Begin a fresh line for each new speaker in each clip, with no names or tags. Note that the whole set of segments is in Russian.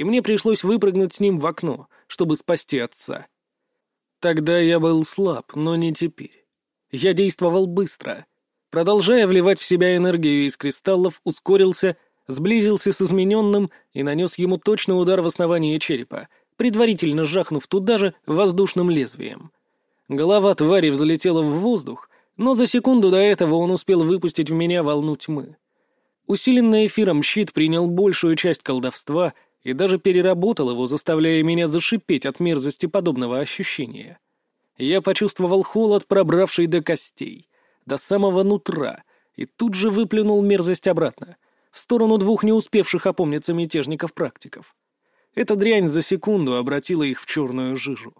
и мне пришлось выпрыгнуть с ним в окно, чтобы спасти отца. Тогда я был слаб, но не теперь. Я действовал быстро. Продолжая вливать в себя энергию из кристаллов, ускорился, сблизился с измененным и нанес ему точный удар в основание черепа, предварительно сжахнув туда же воздушным лезвием. Голова твари взлетела в воздух, но за секунду до этого он успел выпустить в меня волну тьмы. Усиленный эфиром щит принял большую часть колдовства и даже переработал его, заставляя меня зашипеть от мерзости подобного ощущения. Я почувствовал холод, пробравший до костей, до самого нутра, и тут же выплюнул мерзость обратно, в сторону двух не успевших опомниться мятежников-практиков. Эта дрянь за секунду обратила их в черную жижу.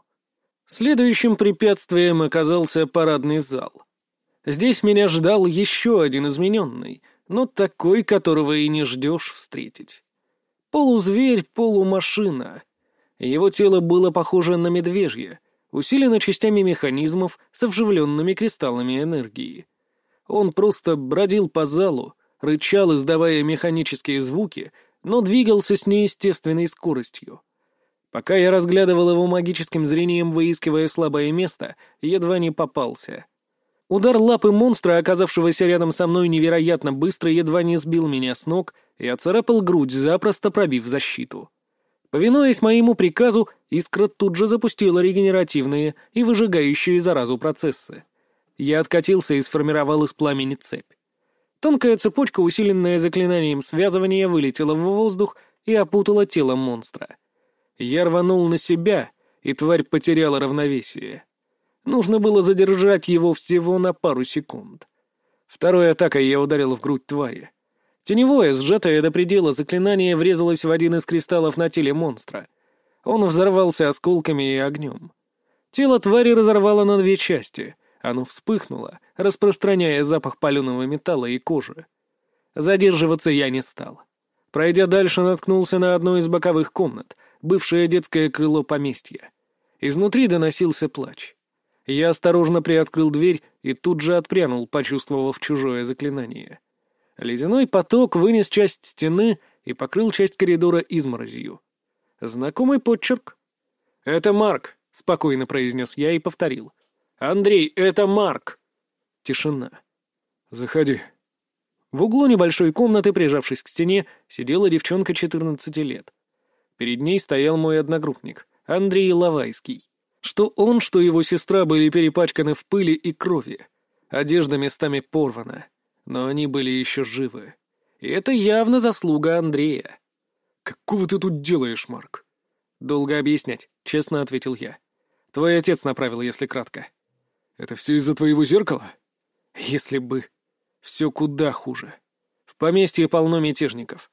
Следующим препятствием оказался парадный зал. Здесь меня ждал еще один измененный, но такой, которого и не ждешь встретить. Полузверь, полумашина. Его тело было похоже на медвежье, усилено частями механизмов с вживленными кристаллами энергии. Он просто бродил по залу, рычал, издавая механические звуки, но двигался с неестественной скоростью. Пока я разглядывал его магическим зрением, выискивая слабое место, едва не попался. Удар лапы монстра, оказавшегося рядом со мной невероятно быстро, едва не сбил меня с ног и оцарапал грудь, запросто пробив защиту. Повинуясь моему приказу, искра тут же запустила регенеративные и выжигающие заразу процессы. Я откатился и сформировал из пламени цепь. Тонкая цепочка, усиленная заклинанием связывания, вылетела в воздух и опутала тело монстра. Я рванул на себя, и тварь потеряла равновесие. Нужно было задержать его всего на пару секунд. Второй атакой я ударил в грудь твари. Теневое, сжатое до предела заклинание врезалось в один из кристаллов на теле монстра. Он взорвался осколками и огнем. Тело твари разорвало на две части. Оно вспыхнуло, распространяя запах паленого металла и кожи. Задерживаться я не стал. Пройдя дальше, наткнулся на одну из боковых комнат, бывшее детское крыло поместья. Изнутри доносился плач. Я осторожно приоткрыл дверь и тут же отпрянул, почувствовав чужое заклинание. Ледяной поток вынес часть стены и покрыл часть коридора изморозью. Знакомый подчерк. «Это Марк», — спокойно произнес я и повторил. «Андрей, это Марк!» Тишина. «Заходи». В углу небольшой комнаты, прижавшись к стене, сидела девчонка 14 лет. Перед ней стоял мой одногруппник, Андрей Лавайский. Что он, что его сестра были перепачканы в пыли и крови. Одежда местами порвана, но они были еще живы. И это явно заслуга Андрея. «Какого ты тут делаешь, Марк?» «Долго объяснять», — честно ответил я. «Твой отец направил, если кратко». «Это все из-за твоего зеркала?» «Если бы. Все куда хуже. В поместье полно мятежников».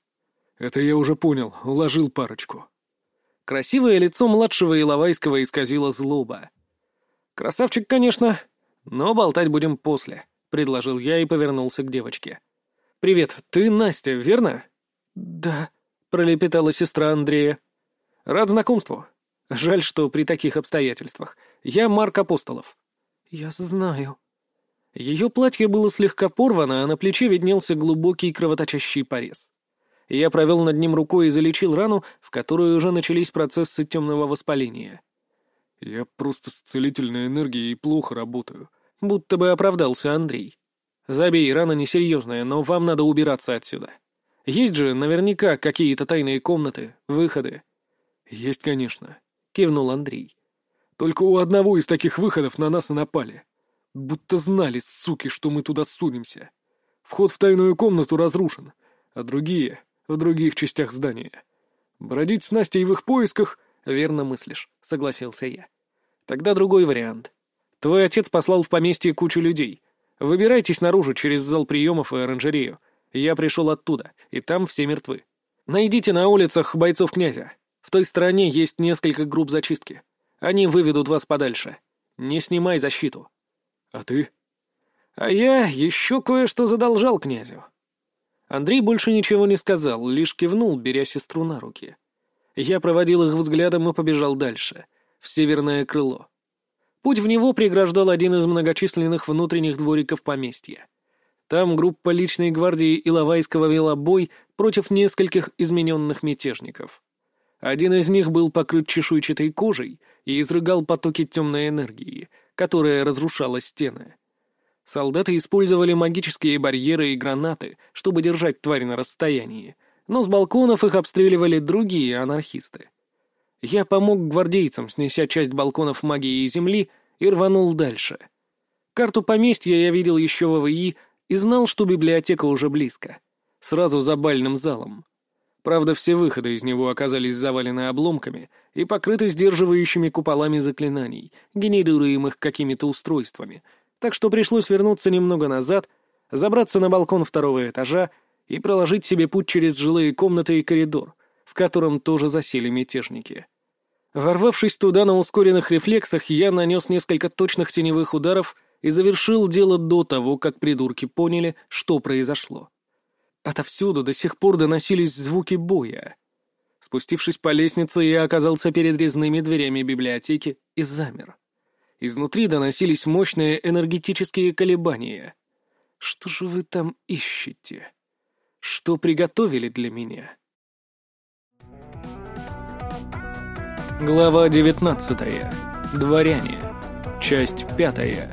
«Это я уже понял, уложил парочку». Красивое лицо младшего Иловайского исказило злоба. «Красавчик, конечно, но болтать будем после», — предложил я и повернулся к девочке. «Привет, ты Настя, верно?» «Да», — пролепетала сестра Андрея. «Рад знакомству. Жаль, что при таких обстоятельствах. Я Марк Апостолов». «Я знаю». Ее платье было слегка порвано, а на плече виднелся глубокий кровоточащий порез. Я провел над ним рукой и залечил рану, в которой уже начались процессы темного воспаления. «Я просто с целительной энергией плохо работаю», — будто бы оправдался Андрей. «Забей, рана несерьезная, но вам надо убираться отсюда. Есть же наверняка какие-то тайные комнаты, выходы». «Есть, конечно», — кивнул Андрей. «Только у одного из таких выходов на нас и напали. Будто знали, суки, что мы туда сунемся. Вход в тайную комнату разрушен, а другие в других частях здания. Бродить с Настей в их поисках — верно мыслишь, — согласился я. Тогда другой вариант. Твой отец послал в поместье кучу людей. Выбирайтесь наружу через зал приемов и оранжерею. Я пришел оттуда, и там все мертвы. Найдите на улицах бойцов князя. В той стороне есть несколько групп зачистки. Они выведут вас подальше. Не снимай защиту. А ты? А я еще кое-что задолжал князю. Андрей больше ничего не сказал, лишь кивнул, беря сестру на руки. Я проводил их взглядом и побежал дальше, в северное крыло. Путь в него преграждал один из многочисленных внутренних двориков поместья. Там группа личной гвардии Иловайского вела бой против нескольких измененных мятежников. Один из них был покрыт чешуйчатой кожей и изрыгал потоки темной энергии, которая разрушала стены. Солдаты использовали магические барьеры и гранаты, чтобы держать тварь на расстоянии, но с балконов их обстреливали другие анархисты. Я помог гвардейцам, снеся часть балконов магии и земли, и рванул дальше. Карту поместья я видел еще в АВИ и знал, что библиотека уже близко. Сразу за бальным залом. Правда, все выходы из него оказались завалены обломками и покрыты сдерживающими куполами заклинаний, генерируемых какими-то устройствами — так что пришлось вернуться немного назад, забраться на балкон второго этажа и проложить себе путь через жилые комнаты и коридор, в котором тоже засели мятежники. Ворвавшись туда на ускоренных рефлексах, я нанес несколько точных теневых ударов и завершил дело до того, как придурки поняли, что произошло. Отовсюду до сих пор доносились звуки боя. Спустившись по лестнице, я оказался перед резными дверями библиотеки и замер. Изнутри доносились мощные энергетические колебания. Что же вы там ищете? Что приготовили для меня? Глава девятнадцатая. Дворяне. Часть пятая.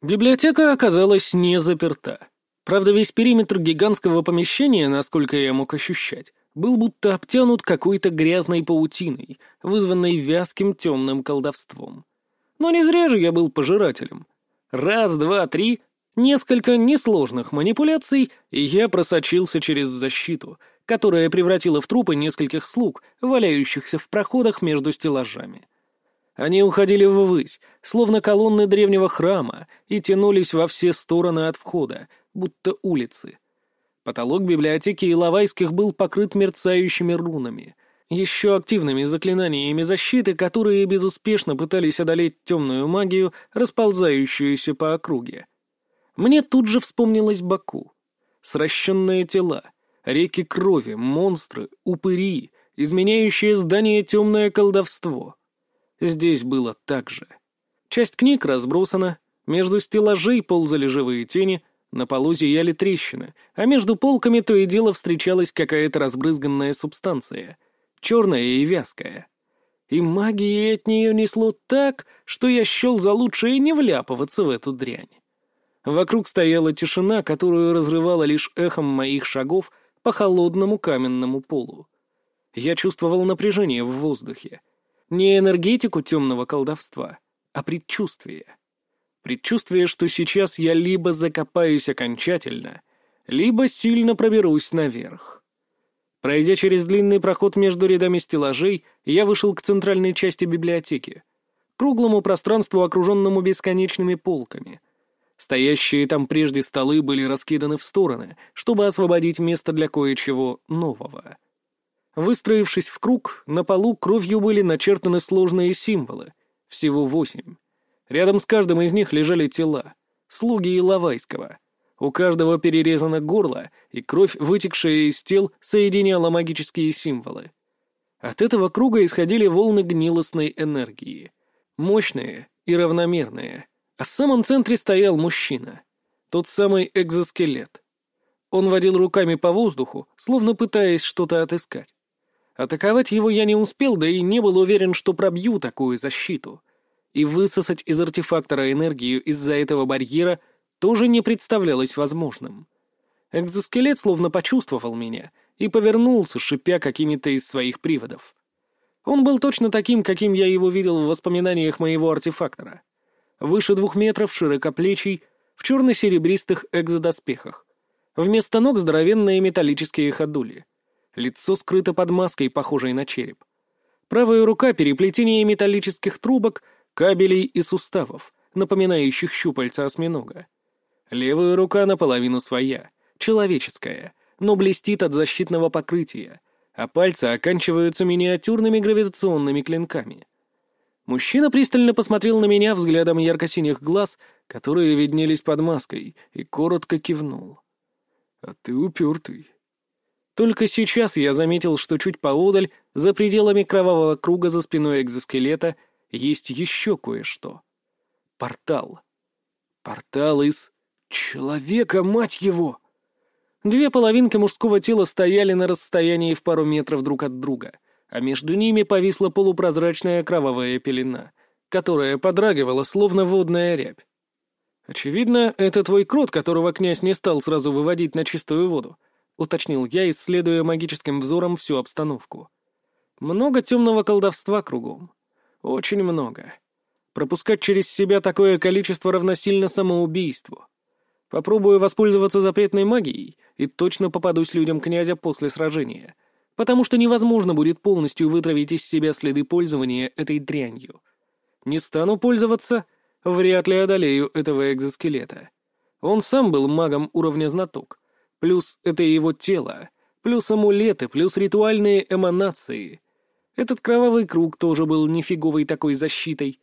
Библиотека оказалась не заперта. Правда, весь периметр гигантского помещения, насколько я мог ощущать, был будто обтянут какой-то грязной паутиной, вызванной вязким темным колдовством. Но не зря же я был пожирателем. Раз, два, три, несколько несложных манипуляций, и я просочился через защиту, которая превратила в трупы нескольких слуг, валяющихся в проходах между стеллажами. Они уходили ввысь, словно колонны древнего храма, и тянулись во все стороны от входа, будто улицы — Потолок библиотеки Иловайских был покрыт мерцающими рунами, еще активными заклинаниями защиты, которые безуспешно пытались одолеть темную магию, расползающуюся по округе. Мне тут же вспомнилось Баку. Сращенные тела, реки крови, монстры, упыри, изменяющее здание темное колдовство. Здесь было так же. Часть книг разбросана, между стеллажей ползали живые тени — на полу зияли трещины, а между полками то и дело встречалась какая-то разбрызганная субстанция, черная и вязкая. И магии от нее несло так, что я счел за лучшее не вляпываться в эту дрянь. Вокруг стояла тишина, которую разрывала лишь эхом моих шагов по холодному каменному полу. Я чувствовал напряжение в воздухе. Не энергетику темного колдовства, а предчувствие. Предчувствие, что сейчас я либо закопаюсь окончательно, либо сильно проберусь наверх. Пройдя через длинный проход между рядами стеллажей, я вышел к центральной части библиотеки, круглому пространству, окруженному бесконечными полками. Стоящие там прежде столы были раскиданы в стороны, чтобы освободить место для кое-чего нового. Выстроившись в круг, на полу кровью были начертаны сложные символы, всего восемь. Рядом с каждым из них лежали тела, слуги Иловайского. У каждого перерезано горло, и кровь, вытекшая из тел, соединяла магические символы. От этого круга исходили волны гнилостной энергии. Мощные и равномерные. А в самом центре стоял мужчина. Тот самый экзоскелет. Он водил руками по воздуху, словно пытаясь что-то отыскать. Атаковать его я не успел, да и не был уверен, что пробью такую защиту и высосать из артефактора энергию из-за этого барьера тоже не представлялось возможным. Экзоскелет словно почувствовал меня и повернулся, шипя какими-то из своих приводов. Он был точно таким, каким я его видел в воспоминаниях моего артефактора. Выше двух метров, широкоплечий, в черно-серебристых экзодоспехах. Вместо ног здоровенные металлические ходули. Лицо скрыто под маской, похожей на череп. Правая рука — переплетение металлических трубок — кабелей и суставов, напоминающих щупальца осьминога. Левая рука наполовину своя, человеческая, но блестит от защитного покрытия, а пальцы оканчиваются миниатюрными гравитационными клинками. Мужчина пристально посмотрел на меня взглядом ярко-синих глаз, которые виднелись под маской, и коротко кивнул. «А ты упертый». Только сейчас я заметил, что чуть поодаль, за пределами кровавого круга за спиной экзоскелета, есть еще кое-что. Портал. Портал из... Человека, мать его! Две половинки мужского тела стояли на расстоянии в пару метров друг от друга, а между ними повисла полупрозрачная кровавая пелена, которая подрагивала, словно водная рябь. «Очевидно, это твой крот, которого князь не стал сразу выводить на чистую воду», — уточнил я, исследуя магическим взором всю обстановку. «Много темного колдовства кругом. Очень много. Пропускать через себя такое количество равносильно самоубийству. Попробую воспользоваться запретной магией и точно попадусь людям князя после сражения, потому что невозможно будет полностью вытравить из себя следы пользования этой дрянью. Не стану пользоваться, вряд ли одолею этого экзоскелета. Он сам был магом уровня знаток, плюс это его тело, плюс амулеты, плюс ритуальные эманации. Этот кровавый круг тоже был нифиговой такой защитой,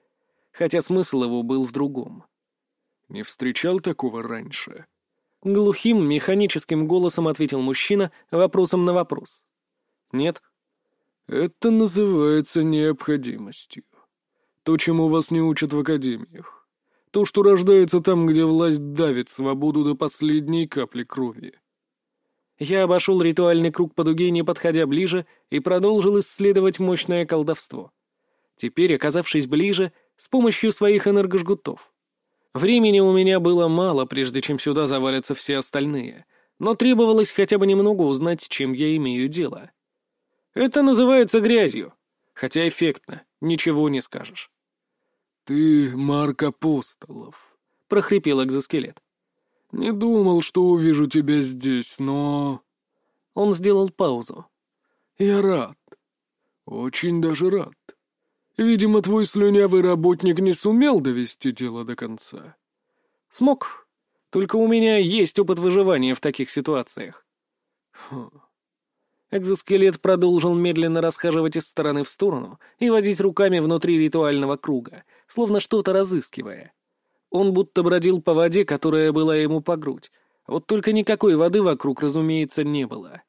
хотя смысл его был в другом.
«Не встречал такого раньше?»
Глухим, механическим голосом ответил мужчина вопросом на вопрос. «Нет».
«Это называется необходимостью. То, чему вас не учат в академиях. То, что рождается там, где власть давит свободу до последней капли крови».
Я обошел ритуальный круг по дуге, не подходя ближе, и продолжил исследовать мощное колдовство. Теперь, оказавшись ближе, с помощью своих энергожгутов. Времени у меня было мало, прежде чем сюда завалятся все остальные, но требовалось хотя бы немного узнать, с чем я имею дело. Это называется грязью, хотя эффектно, ничего не скажешь.
«Ты Марк Апостолов», — прохрипел экзоскелет. «Не думал, что увижу тебя здесь, но...»
Он сделал паузу.
«Я рад. Очень даже рад. Видимо, твой слюнявый работник не сумел довести дело до конца.
Смог. Только у меня есть опыт выживания в таких ситуациях.
Хм.
Экзоскелет продолжил медленно расхаживать из стороны в сторону и водить руками внутри ритуального круга, словно что-то разыскивая. Он будто бродил по воде, которая была ему по грудь. Вот только никакой воды вокруг, разумеется, не было.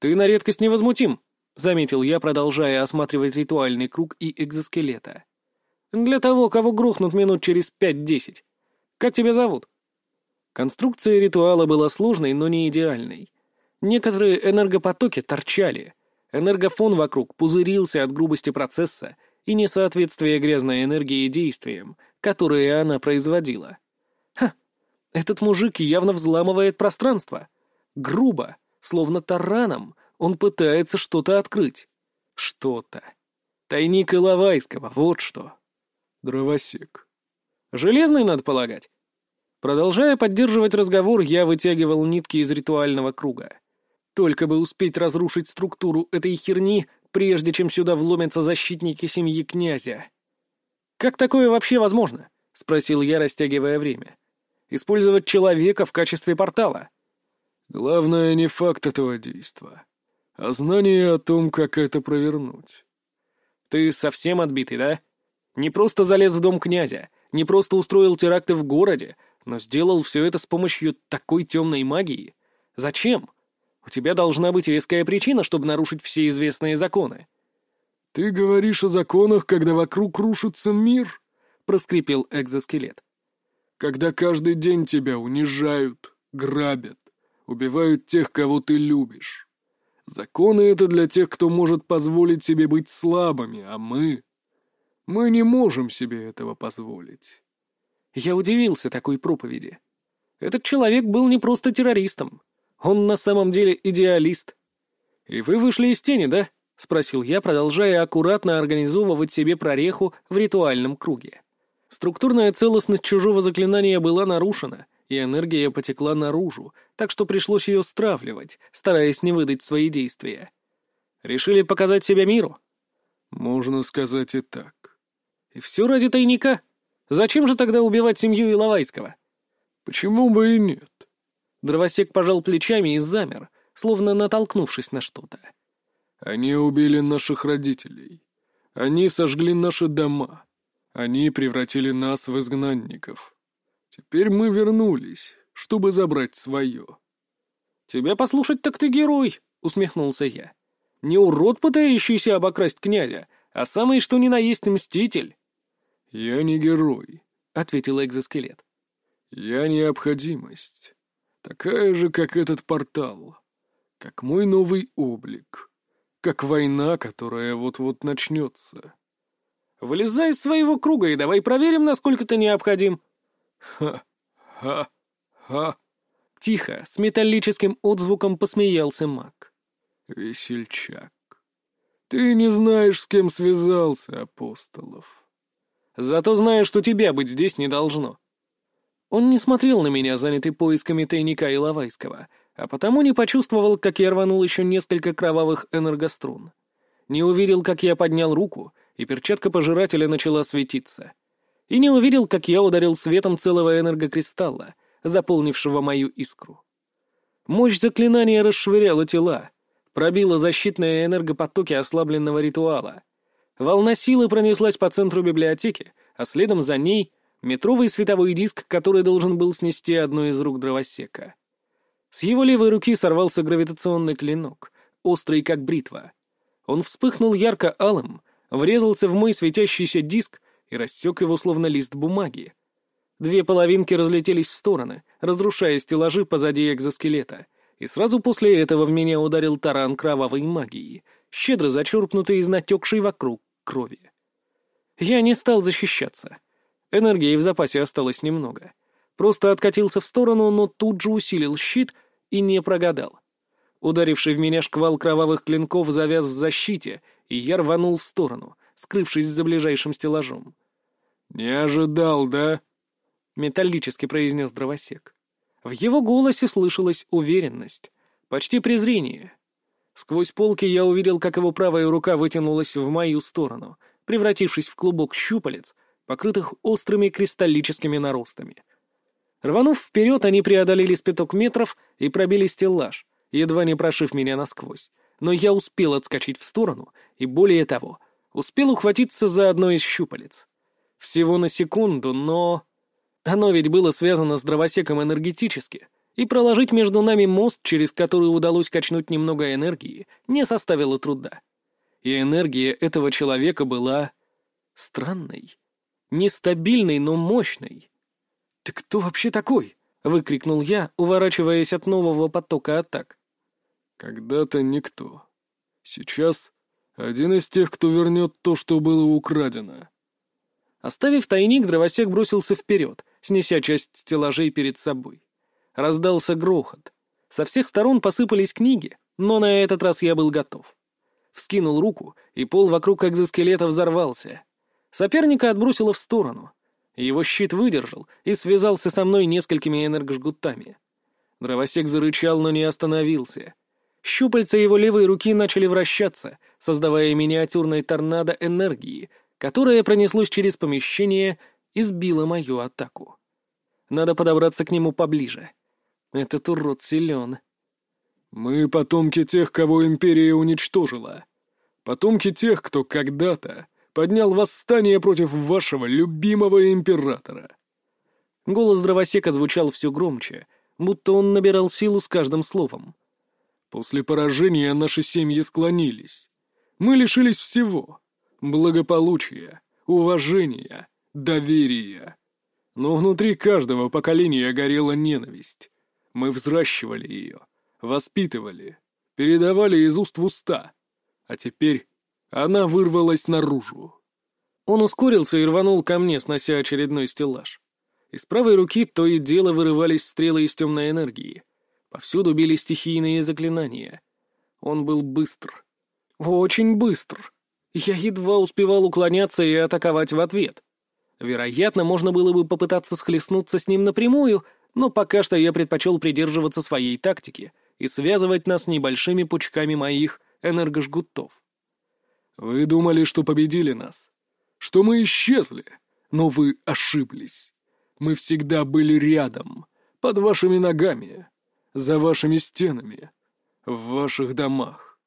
«Ты на редкость невозмутим», — заметил я, продолжая осматривать ритуальный круг и экзоскелета. «Для того, кого грохнут минут через пять-десять. Как тебя зовут?» Конструкция ритуала была сложной, но не идеальной. Некоторые энергопотоки торчали. Энергофон вокруг пузырился от грубости процесса и несоответствия грязной энергии действиям, которые она производила. Ха! Этот мужик явно взламывает пространство. Грубо, словно тараном, он пытается что-то открыть. Что-то. Тайник Иловайского, вот что.
Дровосек.
Железный, надо полагать. Продолжая поддерживать разговор, я вытягивал нитки из ритуального круга. Только бы успеть разрушить структуру этой херни, прежде чем сюда вломятся защитники семьи князя. «Как такое вообще возможно?» — спросил я, растягивая время. «Использовать человека в качестве портала?»
«Главное не факт этого действа, а знание о том, как это провернуть.
Ты совсем отбитый, да? Не просто залез в дом князя, не просто устроил теракты в городе, но сделал все это с помощью такой темной магии. Зачем? У тебя должна быть веская причина, чтобы нарушить все известные законы.
«Ты говоришь о законах, когда вокруг рушится мир?» — проскрипел экзоскелет. «Когда каждый день тебя унижают, грабят, убивают тех, кого ты любишь. Законы — это для тех, кто может позволить себе быть слабыми, а мы... Мы не можем себе этого позволить.
Я удивился такой проповеди. Этот человек был не просто террористом. Он на самом деле идеалист. «И вы вышли из тени, да?» — спросил я, продолжая аккуратно организовывать себе прореху в ритуальном круге. Структурная целостность чужого заклинания была нарушена, и энергия потекла наружу, так что пришлось ее стравливать, стараясь не выдать свои действия. Решили показать себя миру?
Можно сказать и так.
И все ради тайника? Зачем же тогда убивать семью Иловайского?
Почему бы и нет?
Дровосек пожал плечами и замер, словно натолкнувшись на что-то.
Они убили наших родителей. Они сожгли наши дома. Они превратили нас в изгнанников. Теперь мы вернулись, чтобы забрать свое.
«Тебя послушать, так ты герой!» — усмехнулся я. «Не урод, пытающийся обокрасть князя, а самый что ни на есть мститель!»
«Я не герой», —
ответил экзоскелет.
«Я необходимость. Такая же, как этот портал. Как мой новый облик. Как война, которая вот-вот начнется.
Вылезай из своего круга и давай проверим, насколько ты необходим.
Ха-ха-ха.
Тихо, с металлическим отзвуком посмеялся маг.
Весельчак. Ты не знаешь, с кем связался, Апостолов.
Зато знаешь, что тебя быть здесь не должно. Он не смотрел на меня, занятый поисками тайника Иловайского, а потому не почувствовал, как я рванул еще несколько кровавых энергострун. Не увидел, как я поднял руку, и перчатка пожирателя начала светиться. И не увидел, как я ударил светом целого энергокристалла, заполнившего мою искру. Мощь заклинания расшвыряла тела, пробила защитные энергопотоки ослабленного ритуала. Волна силы пронеслась по центру библиотеки, а следом за ней — метровый световой диск, который должен был снести одну из рук дровосека. С его левой руки сорвался гравитационный клинок, острый как бритва. Он вспыхнул ярко-алым, врезался в мой светящийся диск и рассек его словно лист бумаги. Две половинки разлетелись в стороны, разрушая стеллажи позади экзоскелета, и сразу после этого в меня ударил таран кровавой магии, щедро зачерпнутый из натекшей вокруг крови. Я не стал защищаться. Энергии в запасе осталось немного. Просто откатился в сторону, но тут же усилил щит и не прогадал. Ударивший в меня шквал кровавых клинков завяз в защите, и я рванул в сторону, скрывшись за ближайшим стеллажом.
«Не ожидал, да?»
— металлически произнес дровосек. В его голосе слышалась уверенность, почти презрение. Сквозь полки я увидел, как его правая рука вытянулась в мою сторону, превратившись в клубок щупалец, покрытых острыми кристаллическими наростами. Рванув вперед, они преодолели спиток метров и пробили стеллаж, едва не прошив меня насквозь. Но я успел отскочить в сторону, и более того, успел ухватиться за одно из щупалец. Всего на секунду, но... Оно ведь было связано с дровосеком энергетически, и проложить между нами мост, через который удалось качнуть немного энергии, не составило труда. И энергия этого человека была... странной. Нестабильной, но мощной. «Ты кто вообще такой?» — выкрикнул я, уворачиваясь от нового потока атак.
«Когда-то никто. Сейчас один из тех, кто вернет то, что было украдено».
Оставив тайник, дровосек бросился вперед, снеся часть стеллажей перед собой. Раздался грохот. Со всех сторон посыпались книги, но на этот раз я был готов. Вскинул руку, и пол вокруг экзоскелета взорвался. Соперника отбросило в сторону. Его щит выдержал и связался со мной несколькими энергожгутами. Дровосек зарычал, но не остановился. Щупальца его левой руки начали вращаться, создавая миниатюрный торнадо энергии, которое пронеслось через помещение и сбило мою атаку. Надо подобраться к нему поближе. Этот урод силен.
«Мы потомки тех, кого Империя уничтожила. Потомки тех, кто когда-то поднял восстание против вашего любимого императора».
Голос дровосека звучал все громче, будто он набирал силу с каждым словом.
«После поражения наши семьи склонились. Мы лишились всего — благополучия, уважения, доверия. Но внутри каждого поколения горела ненависть. Мы взращивали ее, воспитывали, передавали из уст в уста. А теперь она вырвалась наружу.
Он ускорился и рванул ко мне, снося очередной стеллаж. Из правой руки то и дело вырывались стрелы из темной энергии. Повсюду били стихийные заклинания. Он был быстр. Очень быстр. Я едва успевал уклоняться и атаковать в ответ. Вероятно, можно было бы попытаться схлестнуться с ним напрямую, но пока что я предпочел придерживаться своей тактики и связывать нас небольшими пучками моих энергожгутов.
«Вы думали, что победили нас, что мы исчезли, но вы ошиблись. Мы всегда были рядом, под вашими ногами, за вашими стенами, в ваших домах.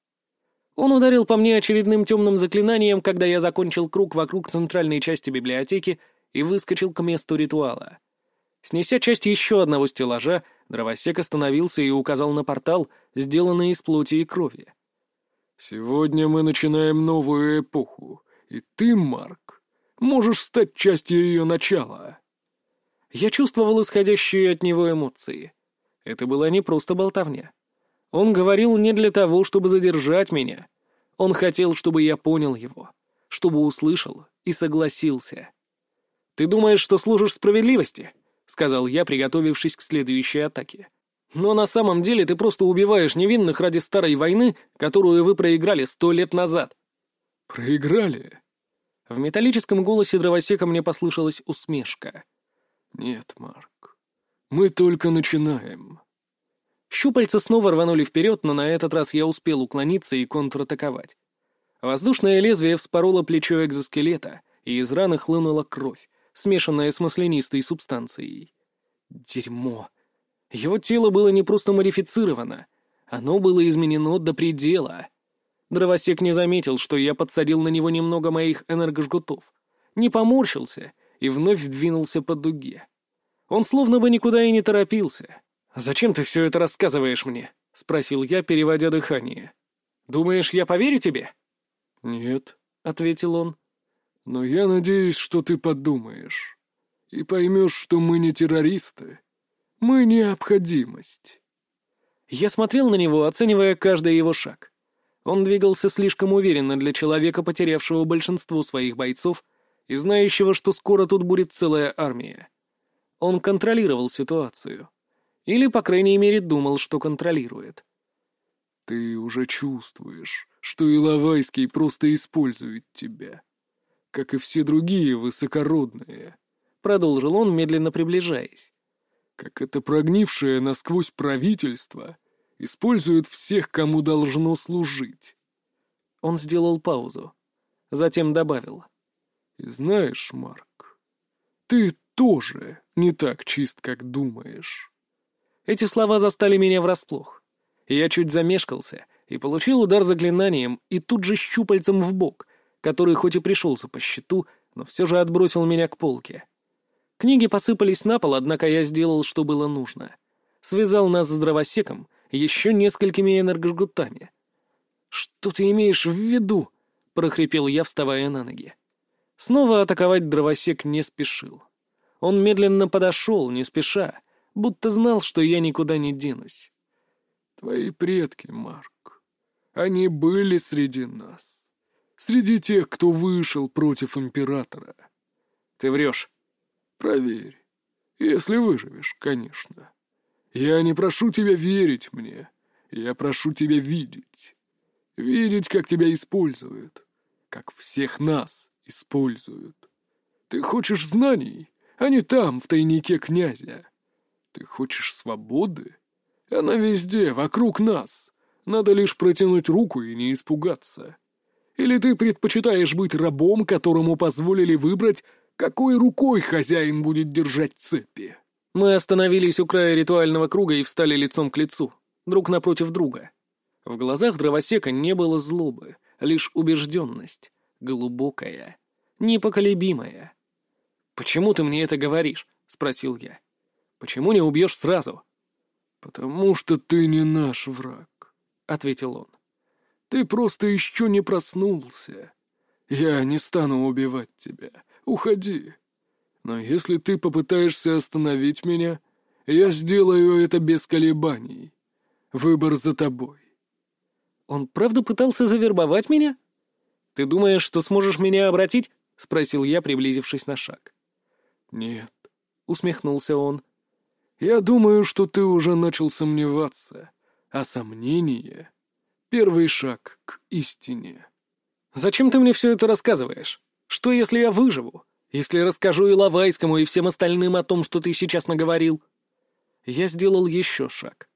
Он ударил по мне очередным темным заклинанием, когда я закончил круг вокруг центральной части библиотеки и выскочил к месту ритуала. Снеся часть еще одного стеллажа, дровосек остановился и указал на портал, сделанный из плоти и крови.
«Сегодня мы начинаем новую эпоху, и ты, Марк, можешь стать частью ее начала».
Я чувствовал исходящие от него эмоции. Это была не просто болтовня. Он говорил не для того, чтобы задержать меня. Он хотел, чтобы я понял его, чтобы услышал и согласился. «Ты думаешь, что служишь справедливости?» — сказал я, приготовившись к следующей атаке. «Но на самом деле ты просто убиваешь невинных ради старой войны, которую вы проиграли сто лет назад».
«Проиграли?»
В металлическом голосе дровосека мне послышалась усмешка.
«Нет, Марк, мы только начинаем».
Щупальца снова рванули вперед, но на этот раз я успел уклониться и контратаковать. Воздушное лезвие вспороло плечо экзоскелета, и из раны хлынула кровь, смешанная с маслянистой субстанцией. Дерьмо. Его тело было не просто модифицировано, оно было изменено до предела. Дровосек не заметил, что я подсадил на него немного моих энергожгутов, не поморщился и вновь двинулся по дуге. Он словно бы никуда и не торопился. «Зачем ты все это рассказываешь мне?» — спросил я, переводя дыхание. «Думаешь, я поверю тебе?»
«Нет», — ответил он. «Но я надеюсь, что ты подумаешь и поймешь, что мы не террористы. Мы необходимость».
Я смотрел на него, оценивая каждый его шаг. Он двигался слишком уверенно для человека, потерявшего большинство своих бойцов и знающего, что скоро тут будет целая армия. Он контролировал ситуацию. Или, по крайней мере, думал, что контролирует.
«Ты уже чувствуешь, что Иловайский просто использует тебя, как и все другие высокородные», — продолжил он, медленно приближаясь. «Как это прогнившее насквозь правительство использует всех, кому должно служить».
Он сделал паузу, затем добавил.
«И знаешь, Марк, ты тоже не так чист, как думаешь».
Эти слова застали меня врасплох. Я чуть замешкался и получил удар заклинанием и тут же щупальцем в бок, который хоть и пришелся по щиту, но все же отбросил меня к полке. Книги посыпались на пол, однако я сделал, что было нужно. Связал нас с дровосеком еще несколькими энергожгутами. «Что ты имеешь в виду?» — прохрипел я, вставая на ноги. Снова атаковать дровосек не спешил. Он медленно подошел, не спеша, будто знал, что я никуда не денусь.
Твои предки, Марк, они были среди нас. Среди тех, кто вышел против императора.
Ты врешь.
Проверь. Если выживешь, конечно. Я не прошу тебя верить мне. Я прошу тебя видеть. Видеть, как тебя используют. Как всех нас используют. Ты хочешь знаний, а не там, в тайнике князя. Ты хочешь свободы? Она везде, вокруг нас. Надо лишь протянуть руку и не испугаться. Или ты предпочитаешь быть рабом, которому позволили выбрать, какой рукой хозяин будет держать цепи?»
Мы остановились у края ритуального круга и встали лицом к лицу, друг напротив друга. В глазах дровосека не было злобы, лишь убежденность, глубокая, непоколебимая. «Почему ты мне это говоришь?» — спросил я. Почему не убьешь сразу?»
«Потому что ты не наш враг», — ответил он. «Ты просто еще не проснулся. Я не стану убивать тебя. Уходи. Но если ты попытаешься остановить меня, я сделаю это без колебаний. Выбор за тобой».
«Он правда пытался завербовать меня? Ты думаешь, что сможешь меня обратить?» — спросил я, приблизившись на шаг.
«Нет», —
усмехнулся он.
Я думаю, что ты уже начал сомневаться, а сомнение — первый шаг к истине.
Зачем ты мне все это рассказываешь? Что, если я выживу? Если расскажу и Лавайскому, и всем остальным о том, что ты сейчас наговорил? Я сделал еще шаг.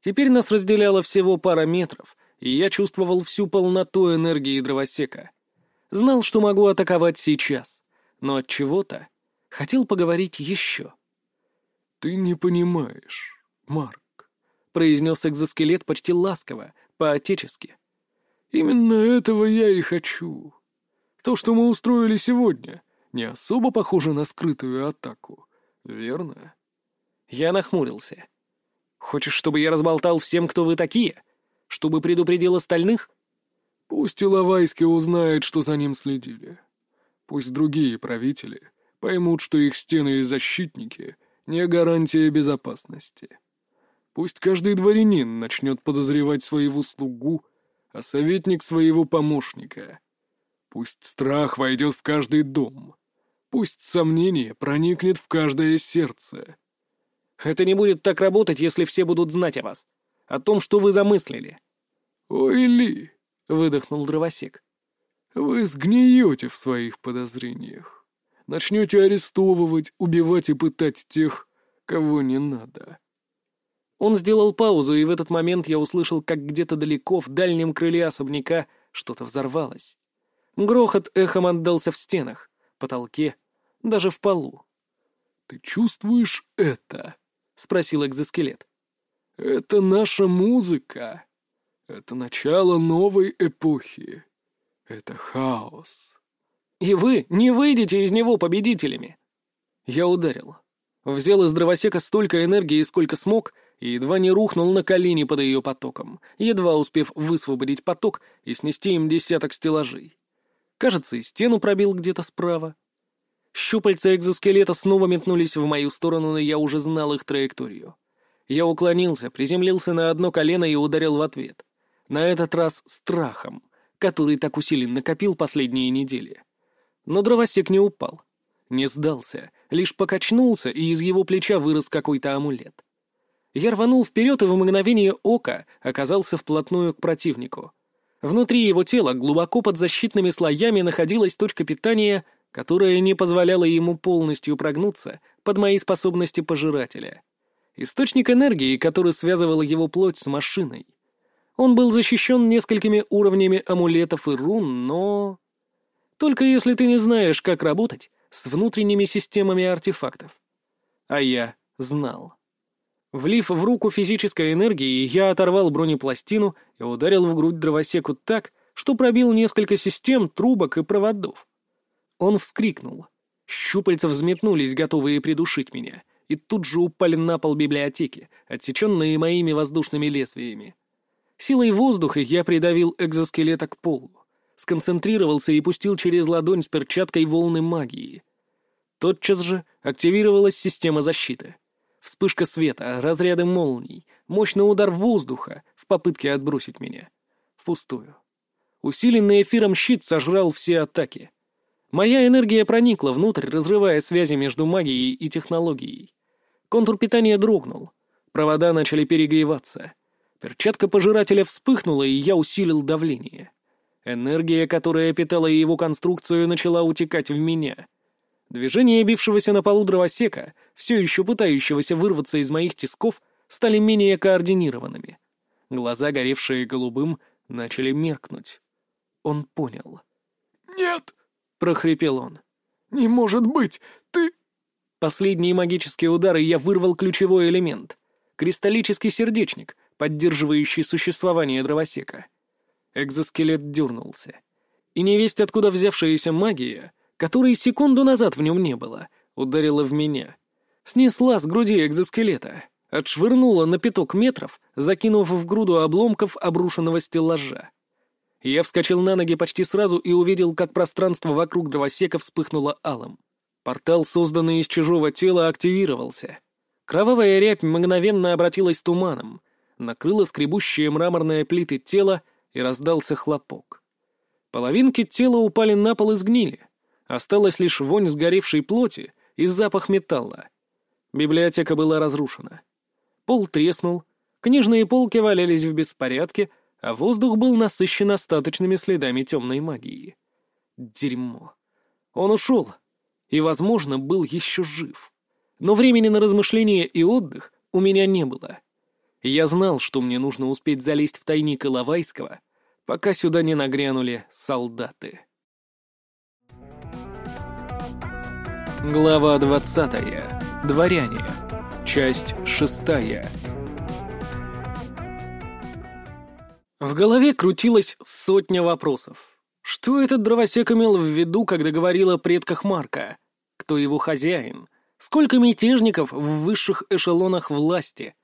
Теперь нас разделяло всего пара метров, и я чувствовал всю полноту энергии дровосека. Знал, что могу атаковать сейчас, но от чего-то хотел поговорить еще.
«Ты не понимаешь, Марк», —
произнес экзоскелет почти ласково, по-отечески.
«Именно этого я и хочу. То, что мы устроили сегодня, не особо похоже на скрытую атаку, верно?»
Я нахмурился. «Хочешь, чтобы я разболтал всем, кто вы такие? Чтобы предупредил остальных?»
«Пусть Иловайский узнает, что за ним следили. Пусть другие правители поймут, что их стены и защитники не гарантия безопасности. Пусть каждый дворянин начнет подозревать своего слугу, а советник своего помощника. Пусть страх войдет в каждый дом. Пусть сомнение проникнет в каждое сердце.
Это не будет так работать, если все будут знать о вас. О том, что вы замыслили.
«Ой, Ли!»
— выдохнул дровосек.
«Вы сгниете в своих подозрениях. Начнете арестовывать, убивать и пытать тех, кого не надо».
Он сделал паузу, и в этот момент я услышал, как где-то далеко, в дальнем крыле особняка, что-то взорвалось. Грохот эхом отдался в стенах, потолке, даже в полу.
«Ты чувствуешь это?» — спросил экзоскелет. «Это наша музыка. Это начало новой эпохи. Это хаос».
«И вы не выйдете из него победителями!» Я ударил. Взял из дровосека столько энергии, сколько смог, и едва не рухнул на колени под ее потоком, едва успев высвободить поток и снести им десяток стеллажей. Кажется, и стену пробил где-то справа. Щупальца экзоскелета снова метнулись в мою сторону, но я уже знал их траекторию. Я уклонился, приземлился на одно колено и ударил в ответ. На этот раз страхом, который так усиленно копил последние недели. Но дровосек не упал. Не сдался, лишь покачнулся, и из его плеча вырос какой-то амулет. Я рванул вперед и в мгновение ока оказался вплотную к противнику. Внутри его тела, глубоко под защитными слоями, находилась точка питания, которая не позволяла ему полностью прогнуться под мои способности пожирателя. Источник энергии, который связывал его плоть с машиной. Он был защищен несколькими уровнями амулетов и рун, но... Только если ты не знаешь, как работать с внутренними системами артефактов. А я знал. Влив в руку физической энергии, я оторвал бронепластину и ударил в грудь дровосеку так, что пробил несколько систем, трубок и проводов. Он вскрикнул. Щупальца взметнулись, готовые придушить меня, и тут же упали на пол библиотеки, отсеченные моими воздушными лезвиями. Силой воздуха я придавил экзоскелета к полу, сконцентрировался и пустил через ладонь с перчаткой волны магии. Тотчас же активировалась система защиты — Вспышка света, разряды молний, мощный удар воздуха в попытке отбросить меня. Впустую. Усиленный эфиром щит сожрал все атаки. Моя энергия проникла внутрь, разрывая связи между магией и технологией. Контур питания дрогнул. Провода начали перегреваться. Перчатка пожирателя вспыхнула, и я усилил давление. Энергия, которая питала его конструкцию, начала утекать в меня. Движения бившегося на полу дровосека, все еще пытающегося вырваться из моих тисков, стали менее координированными. Глаза, горевшие голубым, начали меркнуть. Он понял.
«Нет!»
— прохрипел он.
«Не может быть! Ты...»
Последние магические удары я вырвал ключевой элемент — кристаллический сердечник, поддерживающий существование дровосека. Экзоскелет дернулся. И невесть, откуда взявшаяся магия — которой секунду назад в нем не было, ударила в меня. Снесла с груди экзоскелета, отшвырнула на пяток метров, закинув в груду обломков обрушенного стеллажа. Я вскочил на ноги почти сразу и увидел, как пространство вокруг дровосека вспыхнуло алым. Портал, созданный из чужого тела, активировался. Кровавая рябь мгновенно обратилась туманом, накрыла скребущие мраморные плиты тела и раздался хлопок. Половинки тела упали на пол и сгнили. Осталась лишь вонь сгоревшей плоти и запах металла. Библиотека была разрушена. Пол треснул, книжные полки валялись в беспорядке, а воздух был насыщен остаточными следами темной магии. Дерьмо. Он ушел. И, возможно, был еще жив. Но времени на размышления и отдых у меня не было. Я знал, что мне нужно успеть залезть в тайник Иловайского, пока сюда не нагрянули солдаты. Глава 20. Дворяне. Часть 6. В голове крутилась сотня вопросов. Что этот дровосек имел в виду, когда говорил о предках Марка? Кто его хозяин? Сколько мятежников в высших эшелонах власти?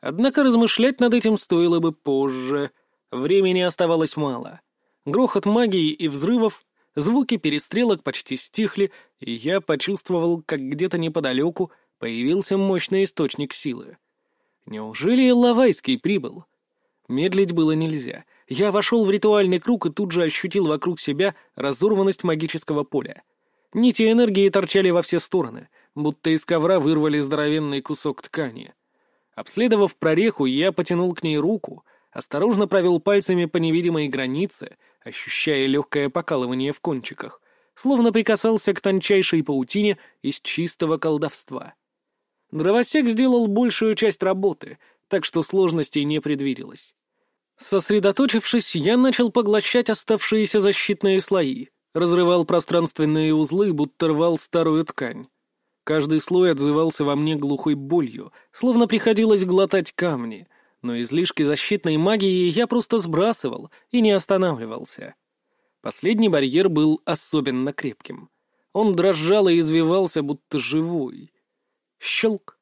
Однако размышлять над этим стоило бы позже. Времени оставалось мало. Грохот магии и взрывов Звуки перестрелок почти стихли, и я почувствовал, как где-то неподалеку появился мощный источник силы. Неужели Лавайский прибыл? Медлить было нельзя. Я вошел в ритуальный круг и тут же ощутил вокруг себя разорванность магического поля. Нити энергии торчали во все стороны, будто из ковра вырвали здоровенный кусок ткани. Обследовав прореху, я потянул к ней руку, осторожно провел пальцами по невидимой границе, ощущая легкое покалывание в кончиках, словно прикасался к тончайшей паутине из чистого колдовства. Дровосек сделал большую часть работы, так что сложностей не предвиделось. Сосредоточившись, я начал поглощать оставшиеся защитные слои, разрывал пространственные узлы, будто рвал старую ткань. Каждый слой отзывался во мне глухой болью, словно приходилось глотать камни, но излишки защитной магии я просто сбрасывал и не останавливался. Последний барьер был особенно крепким. Он дрожал и извивался, будто живой. Щелк.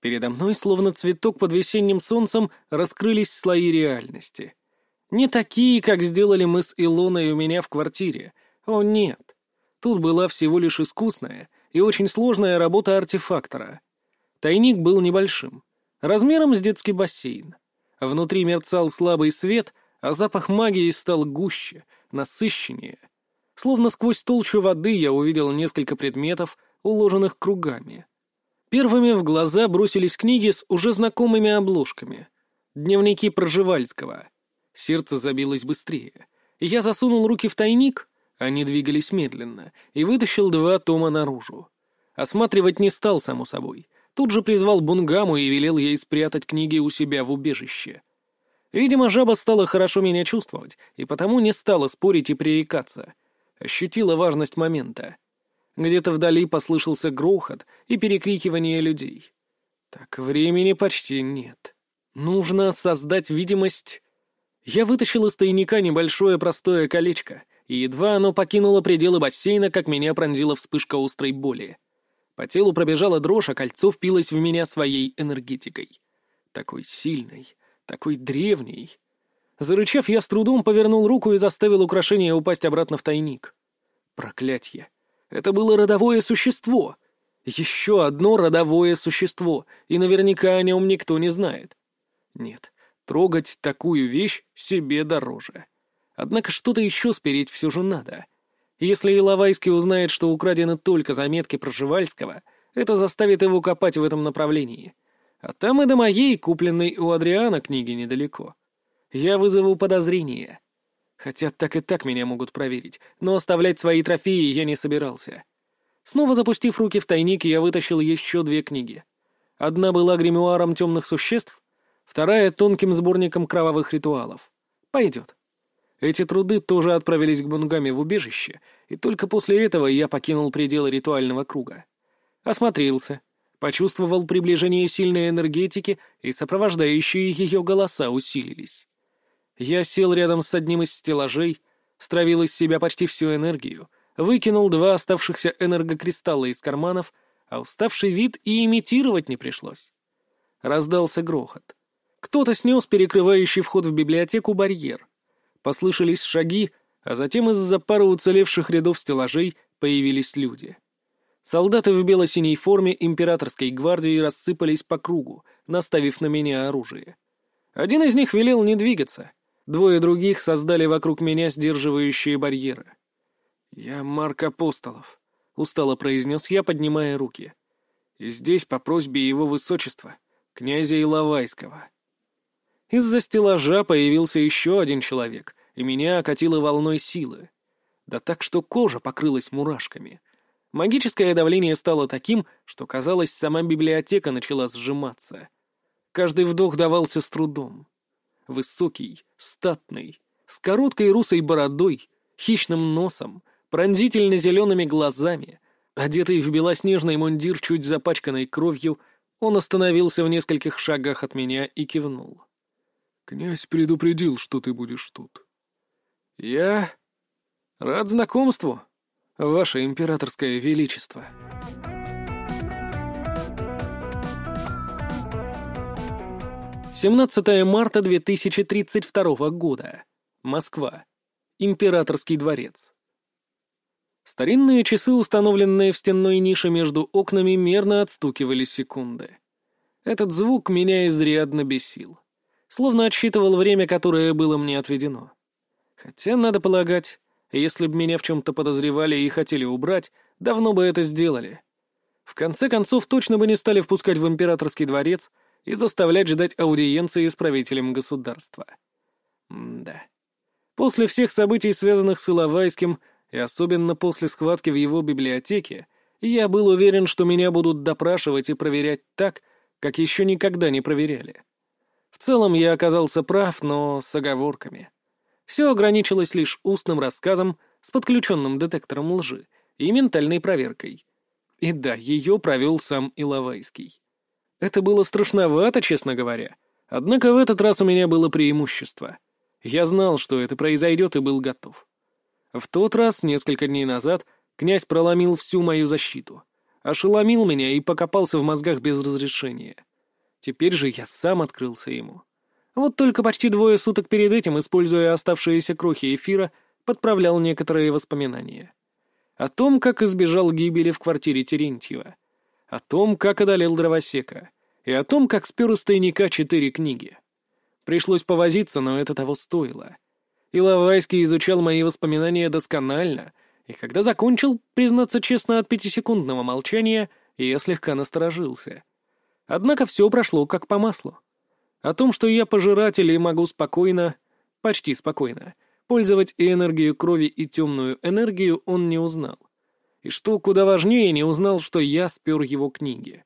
Передо мной, словно цветок под весенним солнцем, раскрылись слои реальности. Не такие, как сделали мы с Илоной у меня в квартире. О, нет. Тут была всего лишь искусная и очень сложная работа артефактора. Тайник был небольшим, размером с детский бассейн. Внутри мерцал слабый свет, а запах магии стал гуще, насыщеннее. Словно сквозь толщу воды я увидел несколько предметов, уложенных кругами. Первыми в глаза бросились книги с уже знакомыми обложками. Дневники Проживальского. Сердце забилось быстрее. Я засунул руки в тайник, они двигались медленно, и вытащил два тома наружу. Осматривать не стал, само собой. Тут же призвал Бунгаму и велел ей спрятать книги у себя в убежище. Видимо, жаба стала хорошо меня чувствовать, и потому не стала спорить и пререкаться. Ощутила важность момента. Где-то вдали послышался грохот и перекрикивание людей. Так времени почти нет. Нужно создать видимость... Я вытащил из тайника небольшое простое колечко, и едва оно покинуло пределы бассейна, как меня пронзила вспышка острой боли. По телу пробежала дрожь, а кольцо впилось в меня своей энергетикой. Такой сильной, такой древний. Зарычав, я с трудом повернул руку и заставил украшение упасть обратно в тайник. Проклятье! Это было родовое существо! Еще одно родовое существо, и наверняка о нем никто не знает. Нет, трогать такую вещь себе дороже. Однако что-то еще спереть все же надо. Если Иловайский узнает, что украдены только заметки Проживальского, это заставит его копать в этом направлении. А там и до моей, купленной у Адриана, книги недалеко. Я вызову подозрения. Хотя так и так меня могут проверить, но оставлять свои трофеи я не собирался. Снова запустив руки в тайник, я вытащил еще две книги. Одна была гримуаром темных существ, вторая — тонким сборником кровавых ритуалов. Пойдет. Эти труды тоже отправились к Бунгаме в убежище, и только после этого я покинул пределы ритуального круга. Осмотрелся, почувствовал приближение сильной энергетики, и сопровождающие ее голоса усилились. Я сел рядом с одним из стеллажей, стравил из себя почти всю энергию, выкинул два оставшихся энергокристалла из карманов, а уставший вид и имитировать не пришлось. Раздался грохот. Кто-то снес перекрывающий вход в библиотеку барьер. Послышались шаги, а затем из-за пары уцелевших рядов стеллажей появились люди. Солдаты в бело-синей форме императорской гвардии рассыпались по кругу, наставив на меня оружие. Один из них велел не двигаться. Двое других создали вокруг меня сдерживающие барьеры. «Я Марк Апостолов», — устало произнес я, поднимая руки. «И здесь по просьбе его высочества, князя Иловайского». Из-за стеллажа появился еще один человек, и меня окатило волной силы. Да так, что кожа покрылась мурашками. Магическое давление стало таким, что, казалось, сама библиотека начала сжиматься. Каждый вдох давался с трудом. Высокий, статный, с короткой русой бородой, хищным носом, пронзительно зелеными глазами, одетый в белоснежный мундир, чуть запачканный кровью, он остановился в нескольких шагах от меня и кивнул.
«Князь предупредил, что ты будешь тут».
«Я рад знакомству, ваше императорское величество». Семнадцатое марта 2032 года. Москва. Императорский дворец. Старинные часы, установленные в стенной нише между окнами, мерно отстукивали секунды. Этот звук меня изрядно бесил. Словно отсчитывал время, которое было мне отведено. Хотя, надо полагать, если бы меня в чем-то подозревали и хотели убрать, давно бы это сделали. В конце концов, точно бы не стали впускать в императорский дворец и заставлять ждать аудиенции с правителем государства. М да. После всех событий, связанных с Иловайским, и особенно после схватки в его библиотеке, я был уверен, что меня будут допрашивать и проверять так, как еще никогда не проверяли. Целом я оказался прав, но с оговорками. Все ограничилось лишь устным рассказом с подключенным детектором лжи и ментальной проверкой. И да, ее провел сам Иловайский. Это было страшновато, честно говоря. Однако в этот раз у меня было преимущество. Я знал, что это произойдет, и был готов. В тот раз, несколько дней назад, князь проломил всю мою защиту. Ошеломил меня и покопался в мозгах без разрешения. Теперь же я сам открылся ему. Вот только почти двое суток перед этим, используя оставшиеся крохи эфира, подправлял некоторые воспоминания. О том, как избежал гибели в квартире Терентьева. О том, как одолел дровосека. И о том, как спер из тайника четыре книги. Пришлось повозиться, но это того стоило. Иловайский изучал мои воспоминания досконально, и когда закончил, признаться честно, от пятисекундного молчания, я слегка насторожился. Однако все прошло как по маслу. О том, что я пожиратель и могу спокойно, почти спокойно, Пользовать и энергию крови, и темную энергию он не узнал. И что куда важнее, не узнал, что я спер его книги.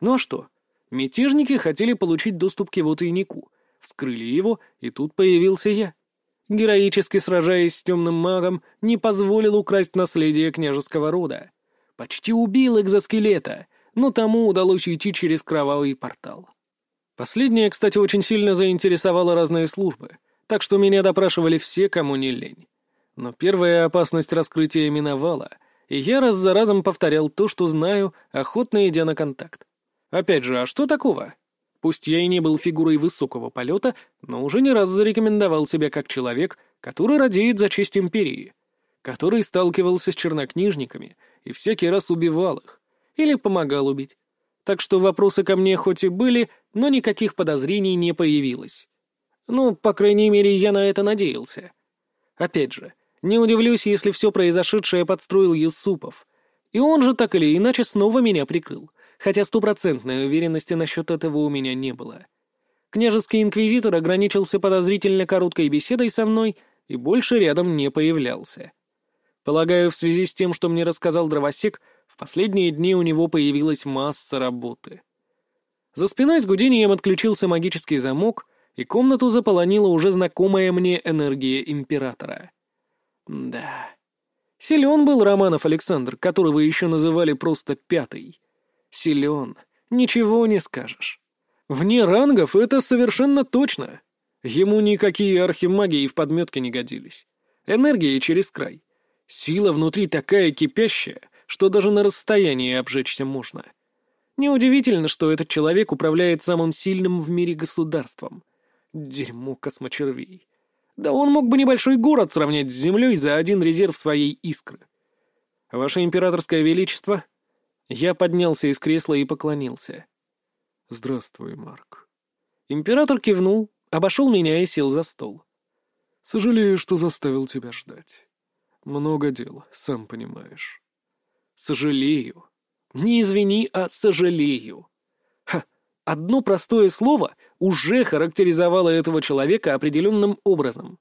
Ну а что? Мятежники хотели получить доступ к его тайнику, вскрыли его, и тут появился я. Героически сражаясь с темным магом, не позволил украсть наследие княжеского рода. Почти убил экзоскелета, но тому удалось уйти через кровавый портал. Последнее, кстати, очень сильно заинтересовало разные службы — так что меня допрашивали все, кому не лень. Но первая опасность раскрытия миновала, и я раз за разом повторял то, что знаю, охотно идя на контакт. Опять же, а что такого? Пусть я и не был фигурой высокого полета, но уже не раз зарекомендовал себя как человек, который радеет за честь империи, который сталкивался с чернокнижниками и всякий раз убивал их, или помогал убить. Так что вопросы ко мне хоть и были, но никаких подозрений не появилось. Ну, по крайней мере, я на это надеялся. Опять же, не удивлюсь, если все произошедшее подстроил Юсупов. И он же так или иначе снова меня прикрыл, хотя стопроцентной уверенности насчет этого у меня не было. Княжеский инквизитор ограничился подозрительно короткой беседой со мной и больше рядом не появлялся. Полагаю, в связи с тем, что мне рассказал дровосек, в последние дни у него появилась масса работы. За спиной с гудением отключился магический замок — и комнату заполонила уже знакомая мне энергия императора. Да. Силен был Романов Александр, которого еще называли просто Пятый. Силен. Ничего не скажешь. Вне рангов это совершенно точно. Ему никакие архимагии в подметке не годились. Энергия через край. Сила внутри такая кипящая, что даже на расстоянии обжечься можно. Неудивительно, что этот человек управляет самым сильным в мире государством — Дерьмо космочервей. Да он мог бы небольшой город сравнять с землей за один резерв своей искры. Ваше императорское величество? Я поднялся из кресла и поклонился.
Здравствуй, Марк.
Император кивнул, обошел меня и сел за стол.
Сожалею, что заставил тебя ждать. Много дел, сам понимаешь.
Сожалею. Не извини, а сожалею. Ха, одно простое слово уже характеризовало этого человека определенным образом.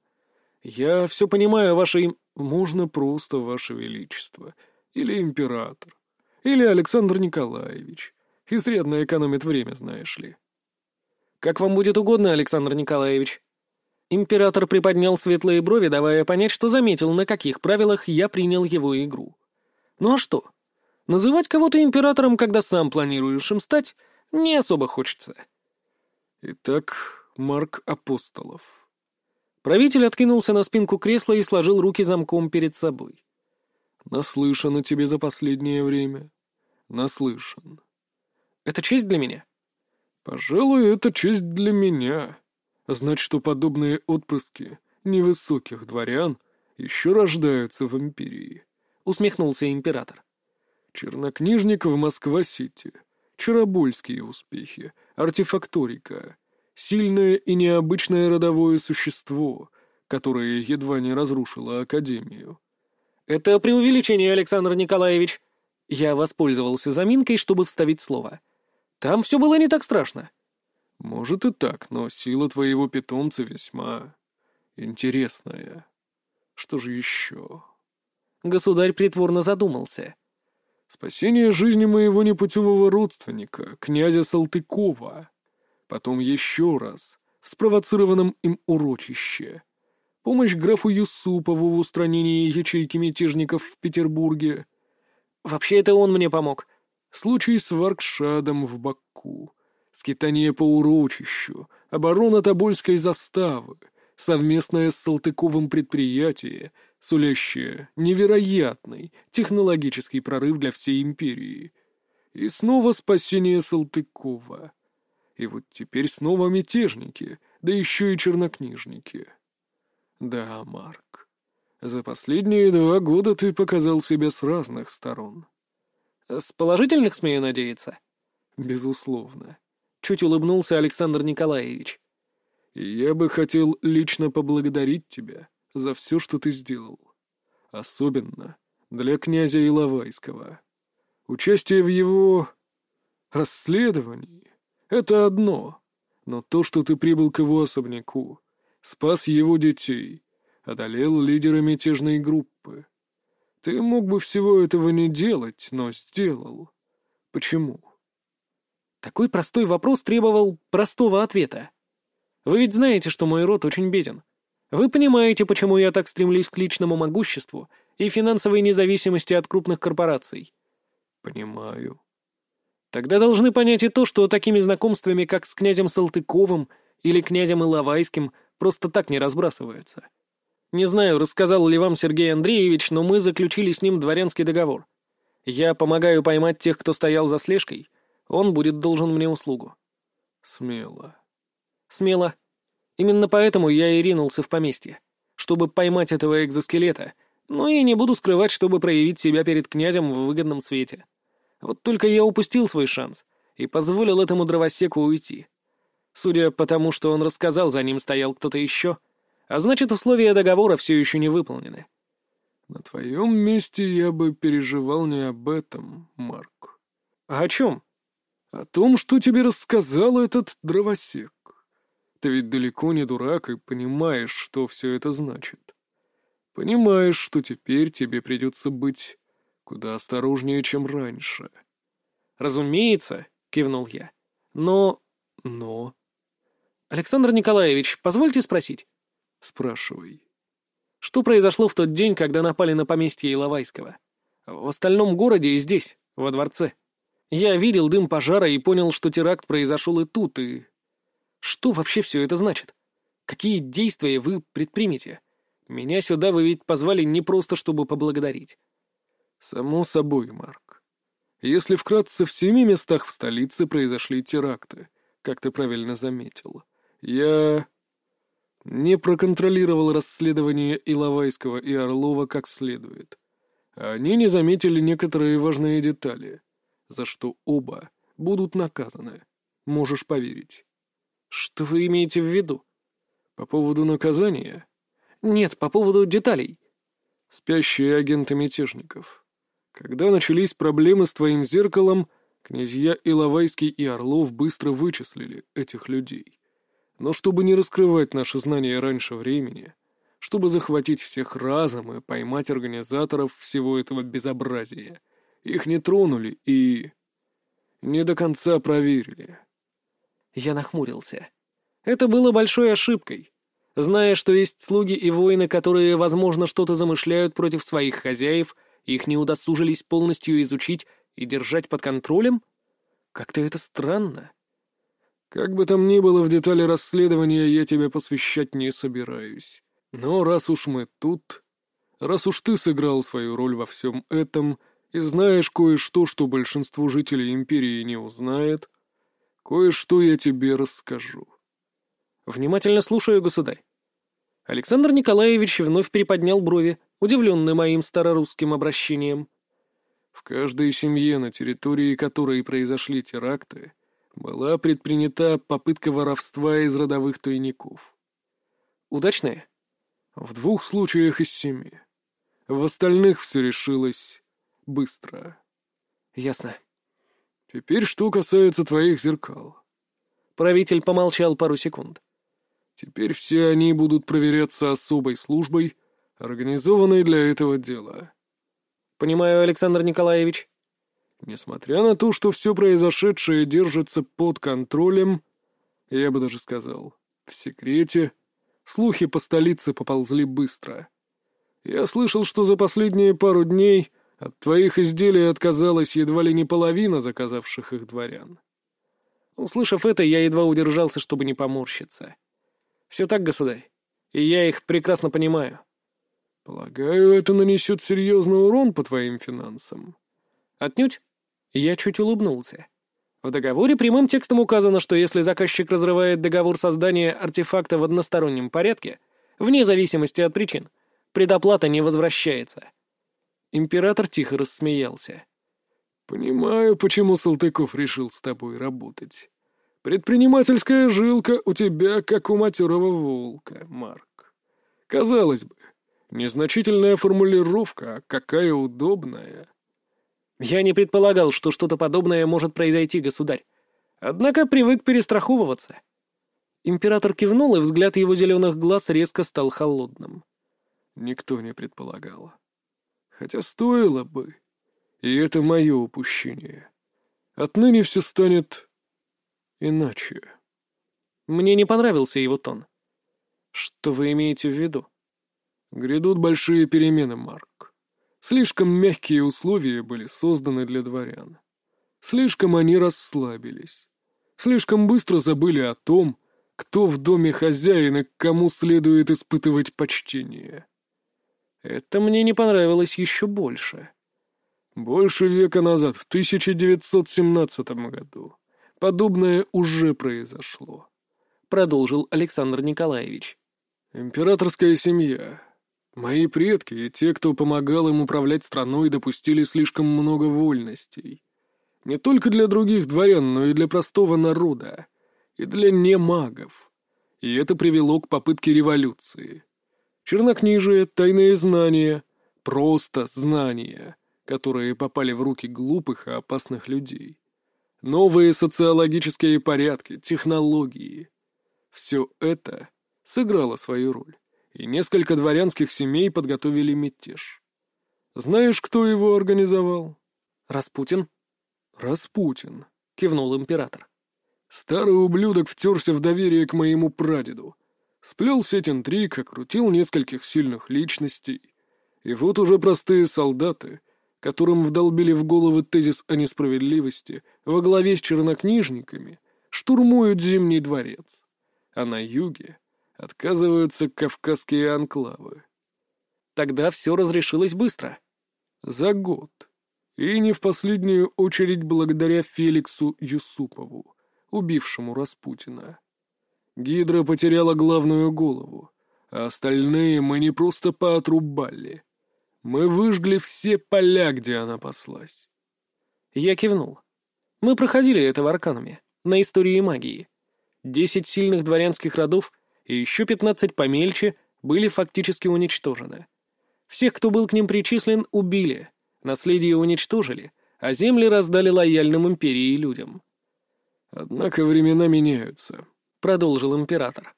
«Я все понимаю, ваше... Можно просто, ваше величество. Или император. Или Александр Николаевич. Изрядно экономит время, знаешь ли».
«Как вам будет угодно, Александр Николаевич». Император приподнял светлые брови, давая понять, что заметил, на каких правилах я принял его игру. «Ну а что? Называть кого-то императором, когда сам планируешь им стать, не особо хочется».
Итак, Марк Апостолов.
Правитель откинулся на спинку кресла и сложил руки замком перед собой.
Наслышан о тебе за последнее время. Наслышан.
Это честь для меня?
Пожалуй, это честь для меня. Значит, что подобные отпрыски невысоких дворян еще рождаются в империи.
Усмехнулся император.
Чернокнижник в Москва-Сити. Чаробольские успехи. артефакторика, сильное и необычное родовое существо, которое едва не разрушило Академию.
«Это преувеличение, Александр Николаевич». Я воспользовался заминкой, чтобы вставить слово. «Там все было не так страшно».
«Может и так, но сила твоего питомца весьма интересная. Что же еще?»
Государь притворно задумался.
«Спасение жизни моего непутевого родственника, князя Салтыкова. Потом еще раз, в спровоцированном им урочище. Помощь графу Юсупову в устранении ячейки мятежников в Петербурге.
Вообще это он мне помог.
Случай с Варкшадом в Баку. Скитание по урочищу. Оборона Тобольской заставы. Совместное с Салтыковым предприятие, сулящее невероятный технологический прорыв для всей империи. И снова спасение Салтыкова. И вот теперь снова мятежники, да еще и чернокнижники. Да, Марк, за последние два года ты показал себя с разных сторон.
С положительных, смею надеяться?
Безусловно.
Чуть улыбнулся Александр Николаевич.
я бы хотел лично поблагодарить тебя за все, что ты сделал. Особенно для князя Иловайского. Участие в его расследовании — это одно, но то, что ты прибыл к его особняку, спас его детей, одолел лидера мятежной группы. Ты мог бы всего этого не делать, но сделал. Почему?
Такой простой вопрос требовал простого ответа. Вы ведь знаете, что мой род очень беден. Вы понимаете, почему я так стремлюсь к личному могуществу и финансовой независимости от крупных корпораций?
Понимаю.
Тогда должны понять и то, что такими знакомствами, как с князем Салтыковым или князем Иловайским, просто так не разбрасываются. Не знаю, рассказал ли вам Сергей Андреевич, но мы заключили с ним дворянский договор. Я помогаю поймать тех, кто стоял за слежкой. Он будет должен мне услугу.
Смело.
Смело. Именно поэтому я и ринулся в поместье. Чтобы поймать этого экзоскелета. Но и не буду скрывать, чтобы проявить себя перед князем в выгодном свете. Вот только я упустил свой шанс и позволил этому дровосеку уйти. Судя по тому, что он рассказал, за ним стоял кто-то еще, а значит, условия договора все еще не выполнены.
На твоем месте я бы переживал не об этом, Марк.
А о чем?
О том, что тебе рассказал этот дровосек. Ты ведь далеко не дурак и понимаешь, что все это значит. Понимаешь, что теперь тебе придется быть куда осторожнее, чем раньше.
Разумеется, кивнул я. Но...
Но...
«Александр Николаевич, позвольте спросить?»
«Спрашивай».
«Что произошло в тот день, когда напали на поместье Иловайского? В остальном городе и здесь, во дворце. Я видел дым пожара и понял, что теракт произошел и тут, и... Что вообще все это значит? Какие действия вы предпримете? Меня сюда вы ведь позвали не просто, чтобы поблагодарить».
«Само собой, Марк. Если вкратце, в семи местах в столице произошли теракты, как ты правильно заметил. Я не проконтролировал расследование Иловайского и Орлова как следует. Они не заметили некоторые важные детали, за что оба будут наказаны. Можешь поверить.
Что вы имеете в виду?
По поводу наказания?
Нет, по поводу деталей.
Спящие агенты мятежников. Когда начались проблемы с твоим зеркалом, князья Иловайский и Орлов быстро вычислили этих людей. Но чтобы не раскрывать наши знания раньше времени, чтобы захватить всех разом и поймать организаторов всего этого безобразия, их не тронули и... не до конца проверили.
Я нахмурился. Это было большой ошибкой. Зная, что есть слуги и воины, которые, возможно, что-то замышляют против своих хозяев, их не удосужились полностью изучить и держать под контролем? Как-то это странно.
Как бы там ни было в детали расследования, я тебя посвящать не собираюсь. Но раз уж мы тут, раз уж ты сыграл свою роль во всем этом и знаешь кое-что, что большинство жителей Империи не узнает, кое-что я тебе расскажу.
Внимательно слушаю, государь. Александр Николаевич вновь приподнял брови, удивленный моим старорусским обращением.
В каждой семье, на территории которой произошли теракты, была предпринята попытка воровства из родовых тайников.
Удачная?
В двух случаях из семи. В остальных все решилось быстро.
Ясно.
Теперь что касается твоих зеркал.
Правитель помолчал пару секунд.
Теперь все они будут проверяться особой службой, организованной для этого дела.
Понимаю, Александр Николаевич.
Несмотря на то, что все произошедшее держится под контролем, я бы даже сказал, в секрете, слухи по столице поползли быстро. Я слышал, что за последние пару дней от твоих изделий отказалась едва ли не половина заказавших их дворян.
Услышав это, я едва удержался, чтобы не поморщиться. Все так, государь, и я их прекрасно понимаю.
Полагаю, это нанесет серьезный урон по твоим финансам.
Отнюдь. Я чуть улыбнулся. В договоре прямым текстом указано, что если заказчик разрывает договор создания артефакта в одностороннем порядке, вне зависимости от причин, предоплата не возвращается. Император тихо рассмеялся.
«Понимаю, почему Салтыков решил с тобой работать. Предпринимательская жилка у тебя, как у матерого волка, Марк. Казалось бы, незначительная формулировка, а какая удобная».
Я не предполагал, что что-то подобное может произойти, государь. Однако привык перестраховываться. Император кивнул, и взгляд его зеленых глаз резко стал холодным.
Никто не предполагал. Хотя стоило бы. И это мое упущение. Отныне все станет иначе.
Мне не понравился его тон. Что вы имеете в виду?
Грядут большие перемены, Марк. Слишком мягкие условия были созданы для дворян. Слишком они расслабились. Слишком быстро забыли о том, кто в доме хозяин и к кому следует испытывать почтение.
Это мне не понравилось еще больше.
Больше века назад, в 1917 году, подобное уже произошло.
Продолжил Александр Николаевич.
Императорская семья, Мои предки и те, кто помогал им управлять страной, допустили слишком много вольностей. Не только для других дворян, но и для простого народа. И для немагов. И это привело к попытке революции. Чернокнижие, тайные знания, просто знания, которые попали в руки глупых и опасных людей. Новые социологические порядки, технологии. Все это сыграло свою роль и несколько дворянских семей подготовили мятеж. Знаешь, кто его организовал?
Распутин.
Распутин,
кивнул император.
Старый ублюдок втерся в доверие к моему прадеду. Сплел сеть интриг, окрутил нескольких сильных личностей. И вот уже простые солдаты, которым вдолбили в головы тезис о несправедливости, во главе с чернокнижниками, штурмуют Зимний дворец. А на юге отказываются кавказские анклавы.
Тогда все разрешилось быстро.
За год. И не в последнюю очередь благодаря Феликсу Юсупову, убившему Распутина. Гидра потеряла главную голову, а остальные мы не просто поотрубали. Мы выжгли все поля, где она паслась.
Я кивнул. Мы проходили это в Аркануме, на истории магии. Десять сильных дворянских родов — и еще пятнадцать помельче были фактически уничтожены. Всех, кто был к ним причислен, убили, наследие уничтожили, а земли раздали лояльным империи и людям.
«Однако времена меняются», — продолжил император.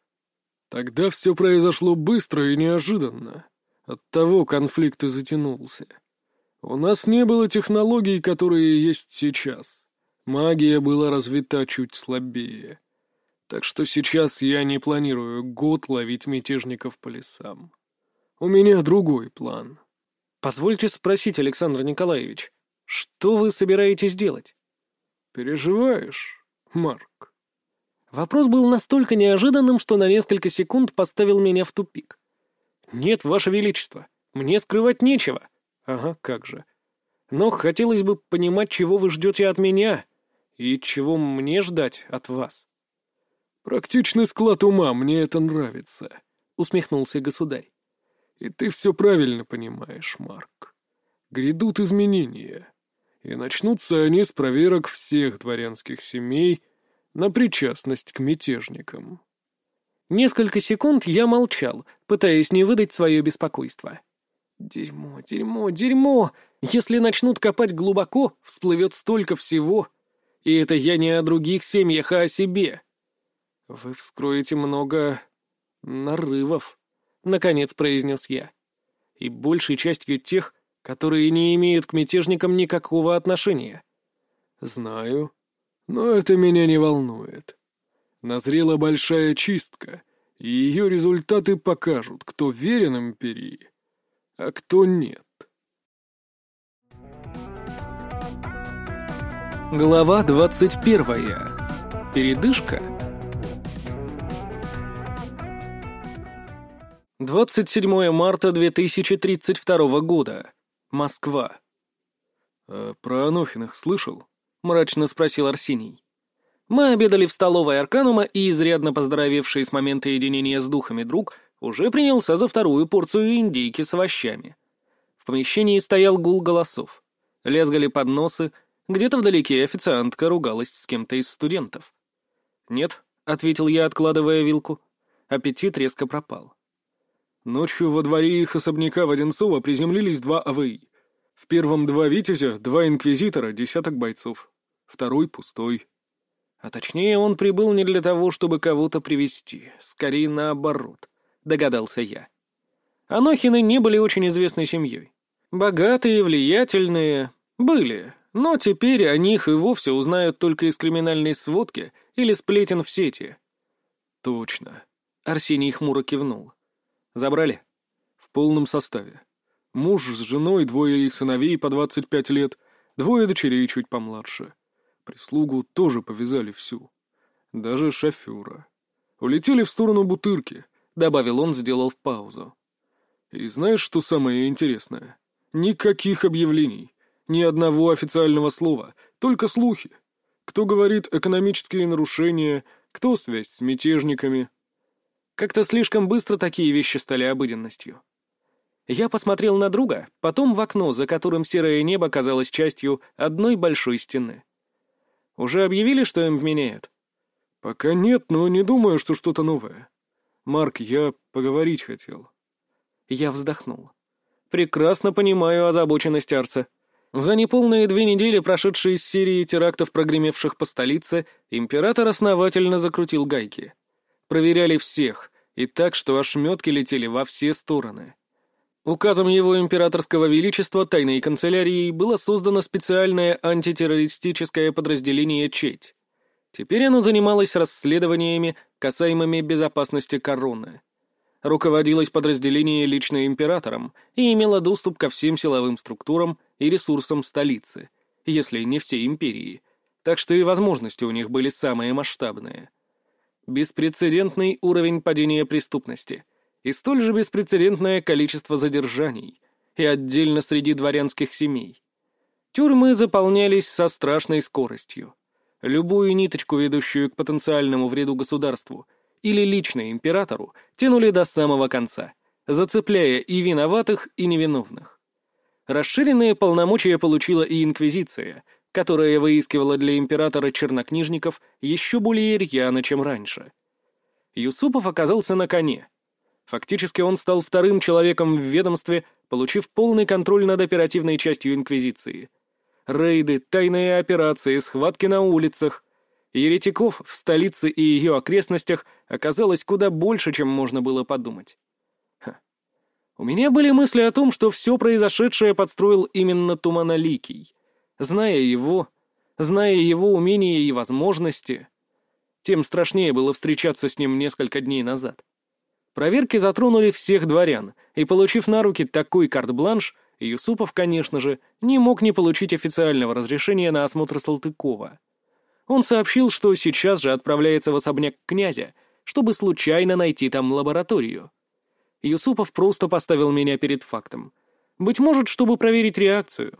«Тогда все произошло быстро и неожиданно. Оттого конфликт и затянулся. У нас не было технологий, которые есть сейчас. Магия была развита чуть слабее. Так что сейчас я не планирую год ловить мятежников по лесам. У меня другой план.
Позвольте спросить, Александр Николаевич, что вы собираетесь делать?
Переживаешь, Марк?
Вопрос был настолько неожиданным, что на несколько секунд поставил меня в тупик. Нет, Ваше Величество, мне скрывать нечего. Ага, как же. Но хотелось бы понимать, чего вы ждете от меня и чего мне ждать от вас.
«Практичный склад ума, мне это нравится», — усмехнулся государь. «И ты все правильно понимаешь, Марк. Грядут изменения, и начнутся они с проверок всех дворянских семей на причастность к мятежникам.
Несколько секунд я молчал, пытаясь не выдать свое беспокойство. Дерьмо, дерьмо, дерьмо! Если начнут копать глубоко, всплывет столько всего. И это я не о других семьях, а о себе. Вы вскроете много нарывов, — наконец произнес я. И большей частью тех, которые не имеют к мятежникам никакого отношения.
Знаю, но это меня не волнует. Назрела большая чистка, и ее результаты покажут, кто верен империи, а кто нет.
Глава двадцать первая. Передышка. 27 марта 2032 года. Москва.
«А про Анохиных слышал?»
— мрачно спросил Арсений. Мы обедали в столовой Арканума, и изрядно поздоровевший с момента единения с духами друг уже принялся за вторую порцию индейки с овощами. В помещении стоял гул голосов. Лезгали подносы, где-то вдалеке официантка ругалась с кем-то из студентов. «Нет», — ответил я, откладывая вилку. Аппетит резко пропал.
Ночью во дворе их особняка в Одинцово приземлились два АВИ. В первом два «Витязя», два «Инквизитора», десяток бойцов. Второй пустой.
А точнее, он прибыл не для того, чтобы кого-то привести, скорее наоборот, догадался я. Анохины не были очень известной семьей. Богатые, влиятельные, были, но теперь о них и вовсе узнают только из криминальной сводки или сплетен в сети.
Точно.
Арсений хмуро кивнул. Забрали?
В полном составе. Муж с женой, двое их сыновей по 25 лет, двое дочерей чуть помладше. Прислугу тоже повязали всю. Даже шофера. Улетели в сторону Бутырки, добавил он, сделав паузу. И знаешь, что самое интересное? Никаких объявлений. Ни одного официального слова, только слухи. Кто говорит экономические нарушения, кто связь с мятежниками.
Как-то слишком быстро такие вещи стали обыденностью. Я посмотрел на друга, потом в окно, за которым серое небо казалось частью одной большой стены. Уже объявили, что им вменяют?
Пока нет, но не думаю, что что-то новое. Марк, я поговорить хотел.
Я вздохнул. Прекрасно понимаю озабоченность Арца. За неполные две недели, прошедшие из серии терактов, прогремевших по столице, император основательно закрутил гайки — проверяли всех, и так, что ошметки летели во все стороны. Указом его императорского величества тайной канцелярией было создано специальное антитеррористическое подразделение ЧЕТь. Теперь оно занималось расследованиями, касаемыми безопасности короны. Руководилось подразделение лично императором и имело доступ ко всем силовым структурам и ресурсам столицы, если не всей империи, так что и возможности у них были самые масштабные. Беспрецедентный уровень падения преступности и столь же беспрецедентное количество задержаний, и отдельно среди дворянских семей. Тюрьмы заполнялись со страшной скоростью. Любую ниточку, ведущую к потенциальному вреду государству или лично императору, тянули до самого конца, зацепляя и виноватых, и невиновных. Расширенные полномочия получила и Инквизиция — которая выискивала для императора чернокнижников еще более рьяно, чем раньше. Юсупов оказался на коне. Фактически он стал вторым человеком в ведомстве, получив полный контроль над оперативной частью Инквизиции. Рейды, тайные операции, схватки на улицах. Еретиков в столице и ее окрестностях оказалось куда больше, чем можно было подумать. Ха. У меня были мысли о том, что все произошедшее подстроил именно Туманоликий. Зная его, зная его умения и возможности, тем страшнее было встречаться с ним несколько дней назад. Проверки затронули всех дворян, и, получив на руки такой карт-бланш, Юсупов, конечно же, не мог не получить официального разрешения на осмотр Салтыкова. Он сообщил, что сейчас же отправляется в особняк князя, чтобы случайно найти там лабораторию. Юсупов просто поставил меня перед фактом. Быть может, чтобы проверить реакцию.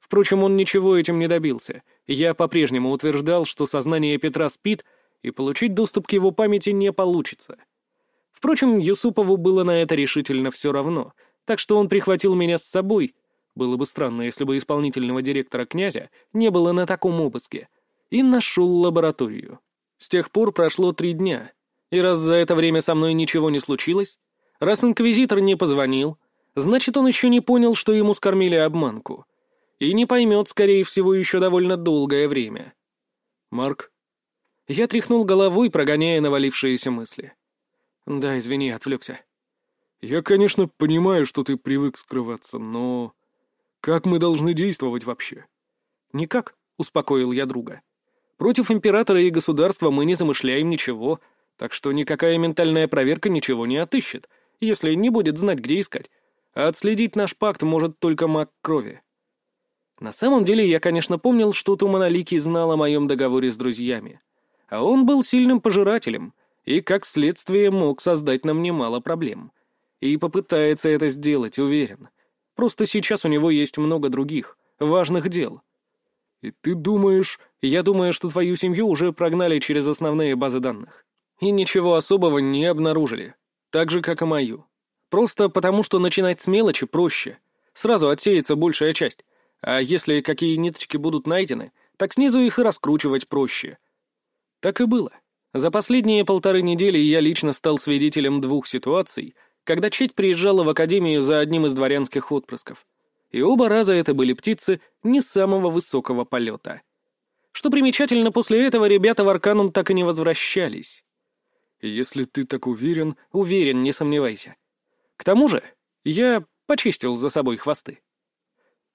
Впрочем, он ничего этим не добился. Я по-прежнему утверждал, что сознание Петра спит, и получить доступ к его памяти не получится. Впрочем, Юсупову было на это решительно все равно, так что он прихватил меня с собой. Было бы странно, если бы исполнительного директора князя не было на таком обыске. И нашел лабораторию. С тех пор прошло три дня, и раз за это время со мной ничего не случилось, раз инквизитор не позвонил, значит, он еще не понял, что ему скормили обманку. И не поймет, скорее всего, еще довольно долгое время. «Марк?» Я тряхнул головой, прогоняя навалившиеся мысли. «Да, извини, отвлекся». «Я, конечно, понимаю, что ты привык скрываться, но... Как мы должны действовать вообще?» «Никак», — успокоил я друга. «Против императора и государства мы не замышляем ничего, так что никакая ментальная проверка ничего не отыщет, если не будет знать, где искать. А отследить наш пакт может только маг крови». На самом деле я, конечно, помнил, что Туманоликий знал о моем договоре с друзьями. А он был сильным пожирателем и, как следствие, мог создать нам немало проблем. И попытается это сделать, уверен. Просто сейчас у него есть много других, важных дел. И ты думаешь... Я думаю, что твою семью уже прогнали через основные базы данных. И ничего особого не обнаружили. Так же, как и мою. Просто потому, что начинать с мелочи проще. Сразу отсеется большая часть. А если какие ниточки будут найдены, так снизу их и раскручивать проще. Так и было. За последние полторы недели я лично стал свидетелем двух ситуаций, когда Четь приезжала в академию за одним из дворянских отпрысков. И оба раза это были птицы не самого высокого полета. Что примечательно, после этого ребята в Арканум так и не возвращались.
«Если ты так уверен...»
«Уверен, не сомневайся. К тому же я почистил за собой хвосты».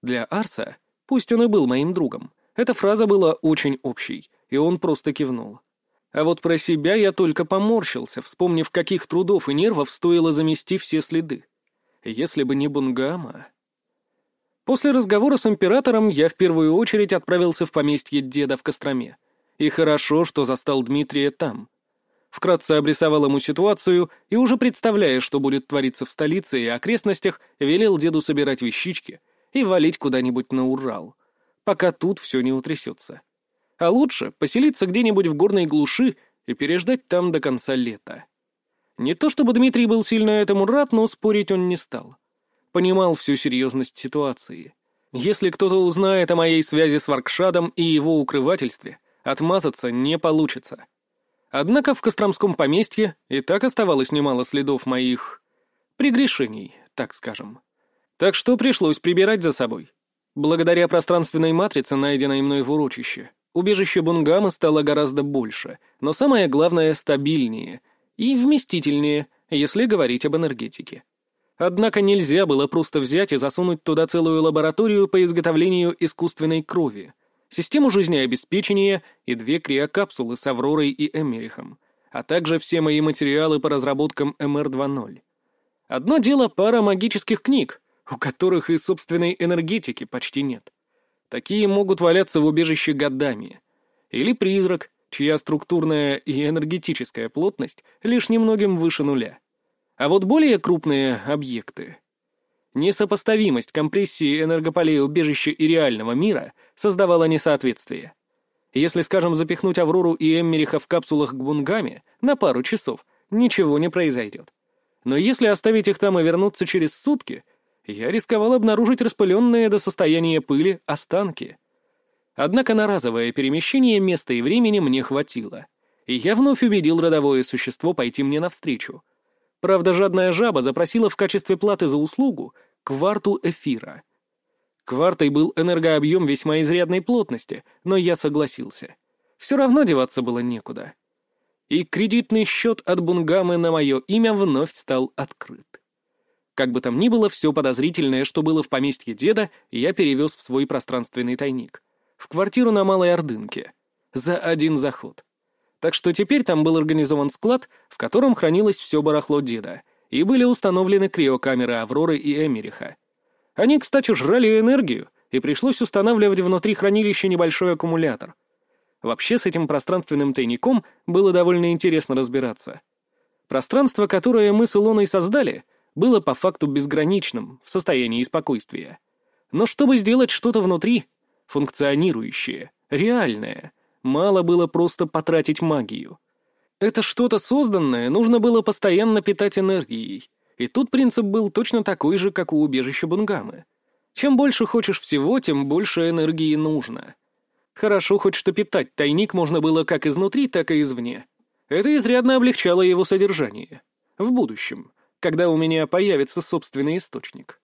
Для Арса, пусть он и был моим другом, эта фраза была очень общей, и он просто кивнул. А вот про себя я только поморщился, вспомнив, каких трудов и нервов стоило замести все следы. Если бы не Бунгама... После разговора с императором я в первую очередь отправился в поместье деда в Костроме. И хорошо, что застал Дмитрия там. Вкратце обрисовал ему ситуацию и, уже представляя, что будет твориться в столице и окрестностях, велел деду собирать вещички и валить куда-нибудь на Урал, пока тут все не утрясется. А лучше поселиться где-нибудь в горной глуши и переждать там до конца лета. Не то чтобы Дмитрий был сильно этому рад, но спорить он не стал. Понимал всю серьезность ситуации. Если кто-то узнает о моей связи с Варкшадом и его укрывательстве, отмазаться не получится. Однако в Костромском поместье и так оставалось немало следов моих... прегрешений, так скажем. Так что пришлось прибирать за собой. Благодаря пространственной матрице, найденной мной в урочище, убежище Бунгама стало гораздо больше, но самое главное — стабильнее и вместительнее, если говорить об энергетике. Однако нельзя было просто взять и засунуть туда целую лабораторию по изготовлению искусственной крови, систему жизнеобеспечения и две криокапсулы с Авророй и Эмерихом, а также все мои материалы по разработкам МР-2.0. Одно дело пара магических книг, у которых и собственной энергетики почти нет. Такие могут валяться в убежище годами. Или призрак, чья структурная и энергетическая плотность лишь немногим выше нуля. А вот более крупные объекты. Несопоставимость компрессии энергополей убежища и реального мира создавала несоответствие. Если, скажем, запихнуть Аврору и Эммериха в капсулах к Бунгаме на пару часов, ничего не произойдет. Но если оставить их там и вернуться через сутки — я рисковал обнаружить распыленные до состояния пыли останки. Однако на разовое перемещение места и времени мне хватило, и я вновь убедил родовое существо пойти мне навстречу. Правда, жадная жаба запросила в качестве платы за услугу кварту эфира. Квартой был энергообъем весьма изрядной плотности, но я согласился. Все равно деваться было некуда. И кредитный счет от Бунгамы на мое имя вновь стал открыт. Как бы там ни было, все подозрительное, что было в поместье деда, я перевез в свой пространственный тайник. В квартиру на Малой Ордынке. За один заход. Так что теперь там был организован склад, в котором хранилось все барахло деда, и были установлены криокамеры Авроры и Эмериха. Они, кстати, жрали энергию, и пришлось устанавливать внутри хранилища небольшой аккумулятор. Вообще с этим пространственным тайником было довольно интересно разбираться. Пространство, которое мы с Илоной создали — было по факту безграничным, в состоянии спокойствия. Но чтобы сделать что-то внутри, функционирующее, реальное, мало было просто потратить магию. Это что-то созданное нужно было постоянно питать энергией, и тут принцип был точно такой же, как у убежища Бунгамы. Чем больше хочешь всего, тем больше энергии нужно. Хорошо хоть что питать тайник можно было как изнутри, так и извне. Это изрядно облегчало его содержание. В будущем, когда у меня появится собственный источник.